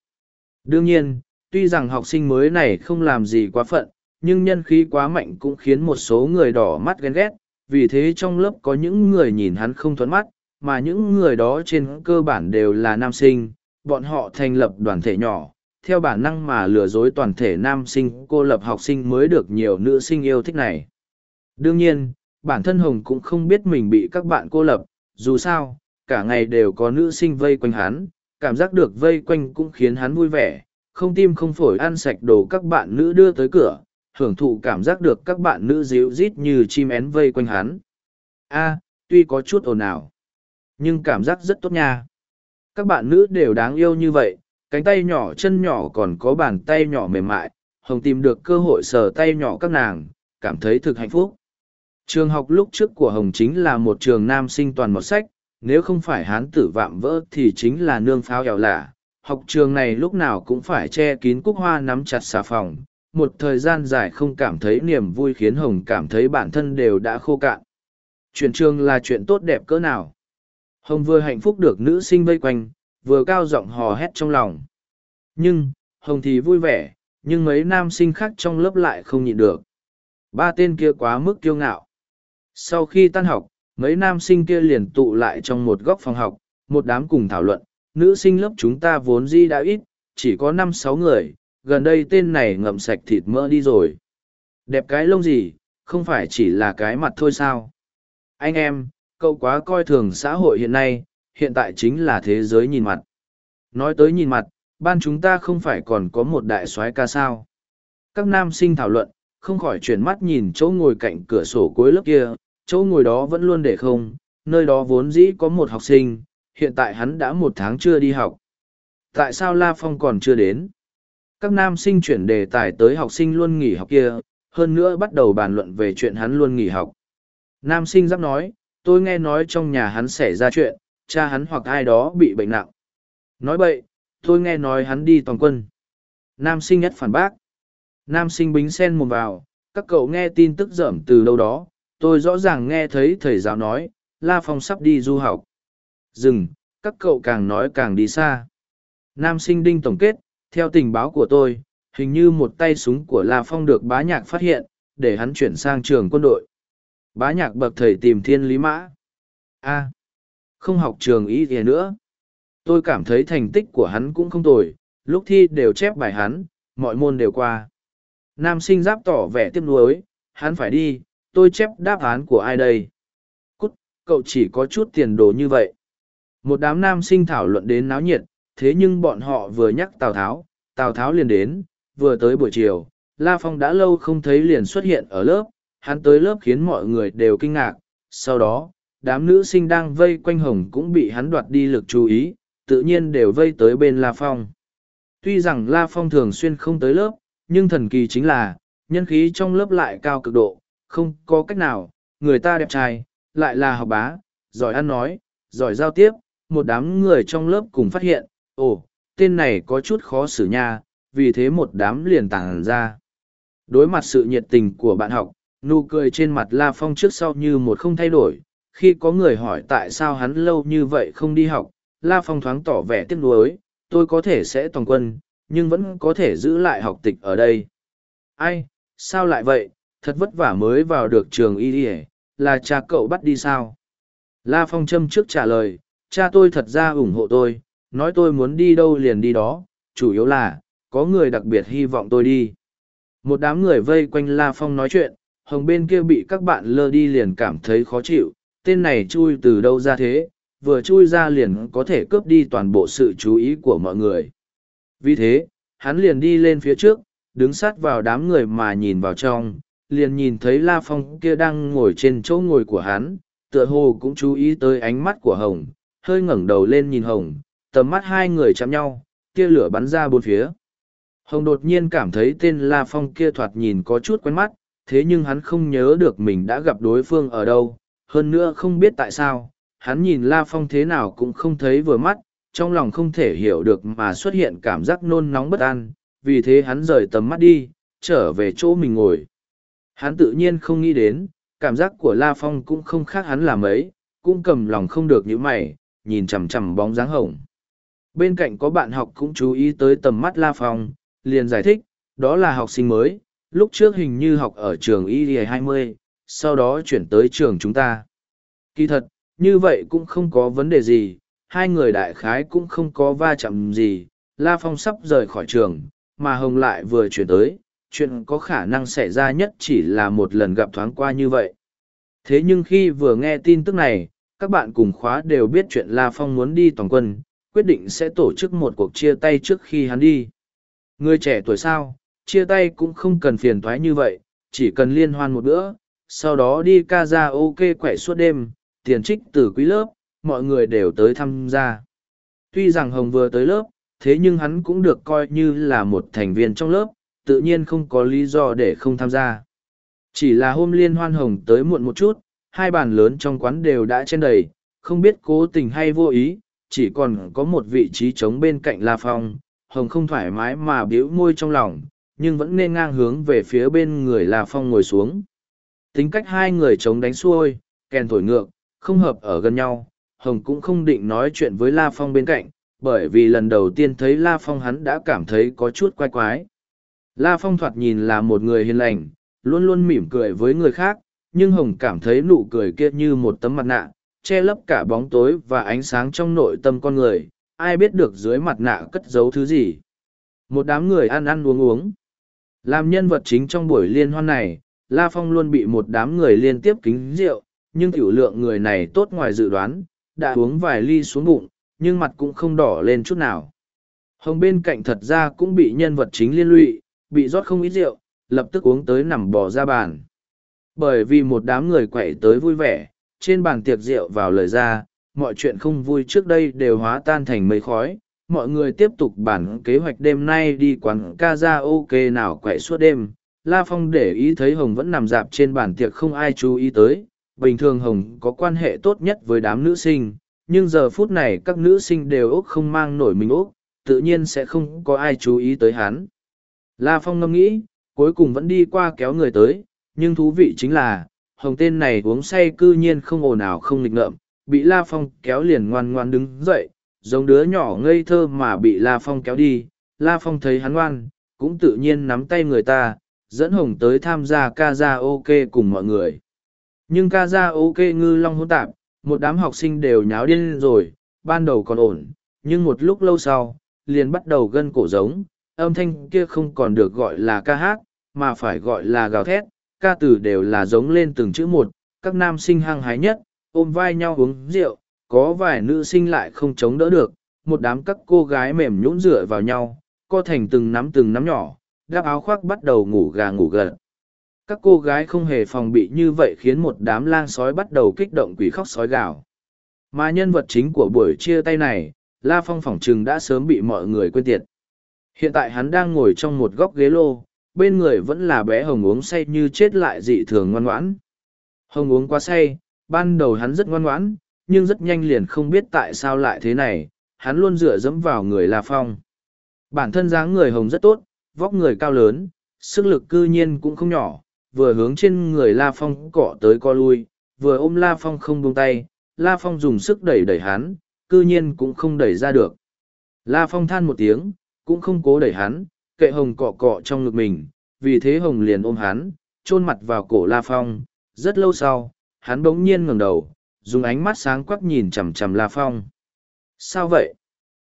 Đương nhiên, tuy rằng học sinh mới này không làm gì quá phận, nhưng nhân khí quá mạnh cũng khiến một số người đỏ mắt ghen ghét, vì thế trong lớp có những người nhìn hắn không thuẫn mắt, mà những người đó trên cơ bản đều là nam sinh, bọn họ thành lập đoàn thể nhỏ, theo bản năng mà lừa dối toàn thể nam sinh cô lập học sinh mới được nhiều nữ sinh yêu thích này. Đương nhiên, bản thân Hồng cũng không biết mình bị các bạn cô lập, dù sao, cả ngày đều có nữ sinh vây quanh hắn, cảm giác được vây quanh cũng khiến hắn vui vẻ, không tim không phổi ăn sạch đồ các bạn nữ đưa tới cửa, hưởng thụ cảm giác được các bạn nữ díu rít như chim én vây quanh hắn. A, tuy có chút ồn ào, nhưng cảm giác rất tốt nha. Các bạn nữ đều đáng yêu như vậy, cánh tay nhỏ chân nhỏ còn có bàn tay nhỏ mềm mại, Hồng tìm được cơ hội sờ tay nhỏ các nàng, cảm thấy thực hạnh phúc. Trường học lúc trước của Hồng chính là một trường nam sinh toàn một sách, nếu không phải hán tử vạm vỡ thì chính là nương pháo hẻo lạ. Học trường này lúc nào cũng phải che kín cúc hoa nắm chặt xà phòng, một thời gian dài không cảm thấy niềm vui khiến Hồng cảm thấy bản thân đều đã khô cạn. Chuyển trường là chuyện tốt đẹp cỡ nào? Hồng vừa hạnh phúc được nữ sinh vây quanh, vừa cao giọng hò hét trong lòng. Nhưng, Hồng thì vui vẻ, nhưng mấy nam sinh khác trong lớp lại không nhịn được. Ba tên kia quá mức kiêu ngạo. Sau khi tan học, mấy nam sinh kia liền tụ lại trong một góc phòng học, một đám cùng thảo luận, nữ sinh lớp chúng ta vốn di đã ít, chỉ có năm sáu người, gần đây tên này ngậm sạch thịt mỡ đi rồi. Đẹp cái lông gì, không phải chỉ là cái mặt thôi sao? Anh em, cậu quá coi thường xã hội hiện nay, hiện tại chính là thế giới nhìn mặt. Nói tới nhìn mặt, ban chúng ta không phải còn có một đại soái ca sao. Các nam sinh thảo luận, không khỏi chuyển mắt nhìn chỗ ngồi cạnh cửa sổ cuối lớp kia, chỗ ngồi đó vẫn luôn để không, nơi đó vốn dĩ có một học sinh, hiện tại hắn đã một tháng chưa đi học. Tại sao La Phong còn chưa đến? Các nam sinh chuyển đề tài tới học sinh luôn nghỉ học kia, hơn nữa bắt đầu bàn luận về chuyện hắn luôn nghỉ học. Nam sinh giáp nói, tôi nghe nói trong nhà hắn xảy ra chuyện, cha hắn hoặc ai đó bị bệnh nặng. Nói bậy, tôi nghe nói hắn đi toàn quân. Nam sinh nhất phản bác. Nam sinh bính sen mồm vào, các cậu nghe tin tức dởm từ đâu đó, tôi rõ ràng nghe thấy thầy giáo nói, La Phong sắp đi du học. Dừng, các cậu càng nói càng đi xa. Nam sinh đinh tổng kết, theo tình báo của tôi, hình như một tay súng của La Phong được bá nhạc phát hiện, để hắn chuyển sang trường quân đội. Bá nhạc bậc thầy tìm thiên lý mã. A, không học trường ý gì nữa. Tôi cảm thấy thành tích của hắn cũng không tồi, lúc thi đều chép bài hắn, mọi môn đều qua. Nam sinh giáp tỏ vẻ tiếc nuối, hắn phải đi, tôi chép đáp án của ai đây? Cút, cậu chỉ có chút tiền đồ như vậy. Một đám nam sinh thảo luận đến náo nhiệt, thế nhưng bọn họ vừa nhắc Tào Tháo, Tào Tháo liền đến, vừa tới buổi chiều, La Phong đã lâu không thấy liền xuất hiện ở lớp, hắn tới lớp khiến mọi người đều kinh ngạc, sau đó, đám nữ sinh đang vây quanh hồng cũng bị hắn đoạt đi lực chú ý, tự nhiên đều vây tới bên La Phong. Tuy rằng La Phong thường xuyên không tới lớp, nhưng thần kỳ chính là, nhân khí trong lớp lại cao cực độ, không có cách nào, người ta đẹp trai, lại là học bá, giỏi ăn nói, giỏi giao tiếp, một đám người trong lớp cùng phát hiện, ồ, tên này có chút khó xử nha, vì thế một đám liền tàng ra. Đối mặt sự nhiệt tình của bạn học, nụ cười trên mặt La Phong trước sau như một không thay đổi, khi có người hỏi tại sao hắn lâu như vậy không đi học, La Phong thoáng tỏ vẻ tiếc nuối, tôi có thể sẽ toàn quân, nhưng vẫn có thể giữ lại học tịch ở đây. Ai, sao lại vậy, thật vất vả mới vào được trường y ỉa là cha cậu bắt đi sao? La Phong châm trước trả lời, cha tôi thật ra ủng hộ tôi, nói tôi muốn đi đâu liền đi đó, chủ yếu là, có người đặc biệt hy vọng tôi đi. Một đám người vây quanh La Phong nói chuyện, hồng bên kia bị các bạn lơ đi liền cảm thấy khó chịu, tên này chui từ đâu ra thế, vừa chui ra liền có thể cướp đi toàn bộ sự chú ý của mọi người. Vì thế, hắn liền đi lên phía trước, đứng sát vào đám người mà nhìn vào trong, liền nhìn thấy La Phong kia đang ngồi trên chỗ ngồi của hắn, tựa hồ cũng chú ý tới ánh mắt của Hồng, hơi ngẩng đầu lên nhìn Hồng, tầm mắt hai người chạm nhau, kia lửa bắn ra bốn phía. Hồng đột nhiên cảm thấy tên La Phong kia thoạt nhìn có chút quen mắt, thế nhưng hắn không nhớ được mình đã gặp đối phương ở đâu, hơn nữa không biết tại sao, hắn nhìn La Phong thế nào cũng không thấy vừa mắt, trong lòng không thể hiểu được mà xuất hiện cảm giác nôn nóng bất an, vì thế hắn rời tầm mắt đi, trở về chỗ mình ngồi. Hắn tự nhiên không nghĩ đến, cảm giác của La Phong cũng không khác hắn làm ấy, cũng cầm lòng không được những mày, nhìn chằm chằm bóng dáng hồng. Bên cạnh có bạn học cũng chú ý tới tầm mắt La Phong, liền giải thích, đó là học sinh mới, lúc trước hình như học ở trường y 20, sau đó chuyển tới trường chúng ta. Kỳ thật, như vậy cũng không có vấn đề gì, hai người đại khái cũng không có va chạm gì, La Phong sắp rời khỏi trường, mà Hồng lại vừa chuyển tới, chuyện có khả năng xảy ra nhất chỉ là một lần gặp thoáng qua như vậy. Thế nhưng khi vừa nghe tin tức này, các bạn cùng khóa đều biết chuyện La Phong muốn đi toàn quân, quyết định sẽ tổ chức một cuộc chia tay trước khi hắn đi. Người trẻ tuổi sao, chia tay cũng không cần phiền thoái như vậy, chỉ cần liên hoan một bữa, sau đó đi ca ra ok quẻ suốt đêm, tiền trích từ quý lớp, mọi người đều tới tham gia. Tuy rằng Hồng vừa tới lớp, thế nhưng hắn cũng được coi như là một thành viên trong lớp, tự nhiên không có lý do để không tham gia. Chỉ là hôm liên hoan hồng tới muộn một chút, hai bàn lớn trong quán đều đã chen đầy, không biết cố tình hay vô ý, chỉ còn có một vị trí trống bên cạnh La Phong, hồng không thoải mái mà biểu môi trong lòng, nhưng vẫn nên ngang hướng về phía bên người La Phong ngồi xuống. Tính cách hai người chống đánh xuôi, kèn thổi ngược, không hợp ở gần nhau, Hồng cũng không định nói chuyện với La Phong bên cạnh, bởi vì lần đầu tiên thấy La Phong hắn đã cảm thấy có chút quái quái. La Phong thoạt nhìn là một người hiền lành, luôn luôn mỉm cười với người khác, nhưng Hồng cảm thấy nụ cười kia như một tấm mặt nạ, che lấp cả bóng tối và ánh sáng trong nội tâm con người, ai biết được dưới mặt nạ cất giấu thứ gì. Một đám người ăn ăn uống uống. Làm nhân vật chính trong buổi liên hoan này, La Phong luôn bị một đám người liên tiếp kính rượu, nhưng tiểu lượng người này tốt ngoài dự đoán, đã uống vài ly xuống bụng, nhưng mặt cũng không đỏ lên chút nào. Hồng bên cạnh thật ra cũng bị nhân vật chính liên lụy, bị rót không ít rượu, lập tức uống tới nằm bò ra bàn. Bởi vì một đám người quậy tới vui vẻ, trên bàn tiệc rượu vào lời ra, mọi chuyện không vui trước đây đều hóa tan thành mây khói. Mọi người tiếp tục bản kế hoạch đêm nay đi quán karaoke nào quậy suốt đêm. La Phong để ý thấy Hồng vẫn nằm dạp trên bàn tiệc không ai chú ý tới. Bình thường Hồng có quan hệ tốt nhất với đám nữ sinh, nhưng giờ phút này các nữ sinh đều ốc không mang nổi mình ốc, tự nhiên sẽ không có ai chú ý tới hắn. La Phong ngâm nghĩ, cuối cùng vẫn đi qua kéo người tới, nhưng thú vị chính là, hồng tên này uống say cư nhiên không ồn ào không nghịch ngợm, bị La Phong kéo liền ngoan ngoan đứng dậy, giống đứa nhỏ ngây thơ mà bị La Phong kéo đi. La Phong thấy hắn ngoan, cũng tự nhiên nắm tay người ta, dẫn hồng tới tham gia ca ra ok cùng mọi người. Nhưng ca ra ok ngư long hỗn tạp, một đám học sinh đều nháo điên rồi, ban đầu còn ổn, nhưng một lúc lâu sau, liền bắt đầu gân cổ giống, âm thanh kia không còn được gọi là ca hát, mà phải gọi là gào thét, ca từ đều là giống lên từng chữ một, các nam sinh hăng hái nhất, ôm vai nhau uống rượu, có vài nữ sinh lại không chống đỡ được, một đám các cô gái mềm nhũn dựa vào nhau, co thành từng nắm từng nắm nhỏ, đắp áo khoác bắt đầu ngủ gà ngủ gật. Các cô gái không hề phòng bị như vậy khiến một đám lang sói bắt đầu kích động quỷ khóc sói gào. Mà nhân vật chính của buổi chia tay này, La Phong phỏng trừng đã sớm bị mọi người quên tiệt. Hiện tại hắn đang ngồi trong một góc ghế lô, bên người vẫn là bé Hồng uống say như chết lại dị thường ngoan ngoãn. Hồng uống quá say, ban đầu hắn rất ngoan ngoãn, nhưng rất nhanh liền không biết tại sao lại thế này, hắn luôn dựa dẫm vào người La Phong. Bản thân dáng người Hồng rất tốt, vóc người cao lớn, sức lực cư nhiên cũng không nhỏ, vừa hướng trên người La Phong cọ tới co lui, vừa ôm La Phong không buông tay, La Phong dùng sức đẩy đẩy hắn, cư nhiên cũng không đẩy ra được. La Phong than một tiếng, cũng không cố đẩy hắn, kệ hồng cọ cọ trong ngực mình, vì thế hồng liền ôm hắn, chôn mặt vào cổ La Phong. Rất lâu sau, hắn bỗng nhiên ngẩng đầu, dùng ánh mắt sáng quắc nhìn chằm chằm La Phong. Sao vậy?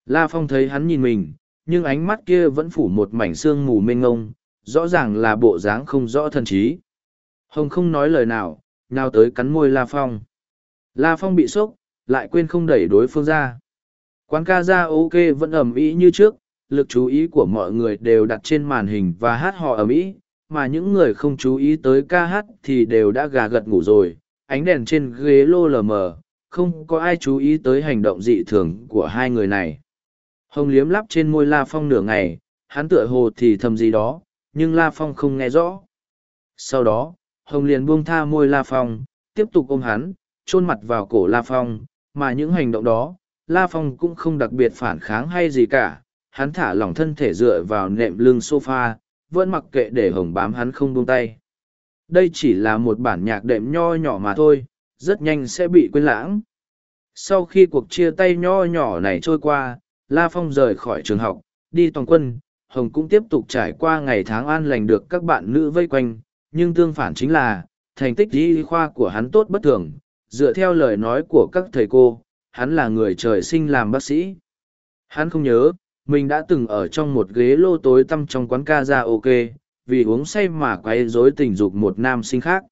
La Phong thấy hắn nhìn mình, nhưng ánh mắt kia vẫn phủ một mảnh sương mù mênh ngông, rõ ràng là bộ dáng không rõ thần trí. Hồng không nói lời nào, nào tới cắn môi La Phong. La Phong bị sốc, lại quên không đẩy đối phương ra. Quán ca ra ok vẫn ẩm ý như trước, lực chú ý của mọi người đều đặt trên màn hình và hát họ ở mỹ, mà những người không chú ý tới ca hát thì đều đã gà gật ngủ rồi, ánh đèn trên ghế lô lờ mờ, không có ai chú ý tới hành động dị thường của hai người này. Hồng liếm lắp trên môi la phong nửa ngày, hắn tựa hồ thì thầm gì đó, nhưng la phong không nghe rõ. Sau đó, hồng liền buông tha môi la phong, tiếp tục ôm hắn, chôn mặt vào cổ la phong, mà những hành động đó, la phong cũng không đặc biệt phản kháng hay gì cả hắn thả lỏng thân thể dựa vào nệm lưng sofa, vẫn mặc kệ để hồng bám hắn không buông tay. Đây chỉ là một bản nhạc đệm nho nhỏ mà thôi, rất nhanh sẽ bị quên lãng. Sau khi cuộc chia tay nho nhỏ này trôi qua, La Phong rời khỏi trường học, đi toàn quân, Hồng cũng tiếp tục trải qua ngày tháng an lành được các bạn nữ vây quanh, nhưng tương phản chính là, thành tích y khoa của hắn tốt bất thường, dựa theo lời nói của các thầy cô, hắn là người trời sinh làm bác sĩ. Hắn không nhớ, mình đã từng ở trong một ghế lô tối tăm trong quán ca ra ok vì uống say mà quay rối tình dục một nam sinh khác.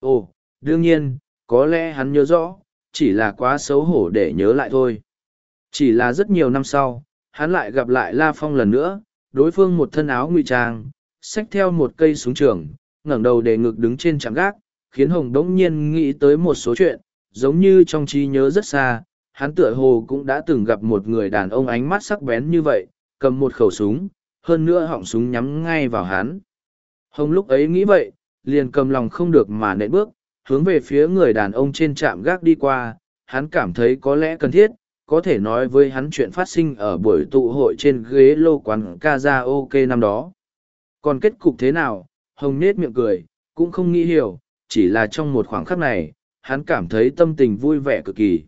Ồ, đương nhiên, có lẽ hắn nhớ rõ, chỉ là quá xấu hổ để nhớ lại thôi. Chỉ là rất nhiều năm sau, hắn lại gặp lại la phong lần nữa, đối phương một thân áo ngụy trang, xách theo một cây súng trường, ngẩng đầu để ngực đứng trên trạm gác, khiến hồng đ ỗ n g nhiên nghĩ tới một số chuyện, giống như trong trí nhớ rất xa hắn tựa hồ cũng đã từng gặp một người đàn ông ánh mắt sắc bén như vậy, cầm một khẩu súng, hơn nữa họng súng nhắm ngay vào hắn. Hồng lúc ấy nghĩ vậy, liền cầm lòng không được mà nện bước, hướng về phía người đàn ông trên trạm gác đi qua, hắn cảm thấy có lẽ cần thiết, có thể nói với hắn chuyện phát sinh ở buổi tụ hội trên ghế lô quán karaoke năm đó. Còn kết cục thế nào, Hồng nết miệng cười, cũng không nghĩ hiểu, chỉ là trong một khoảng khắc này, hắn cảm thấy tâm tình vui vẻ cực kỳ.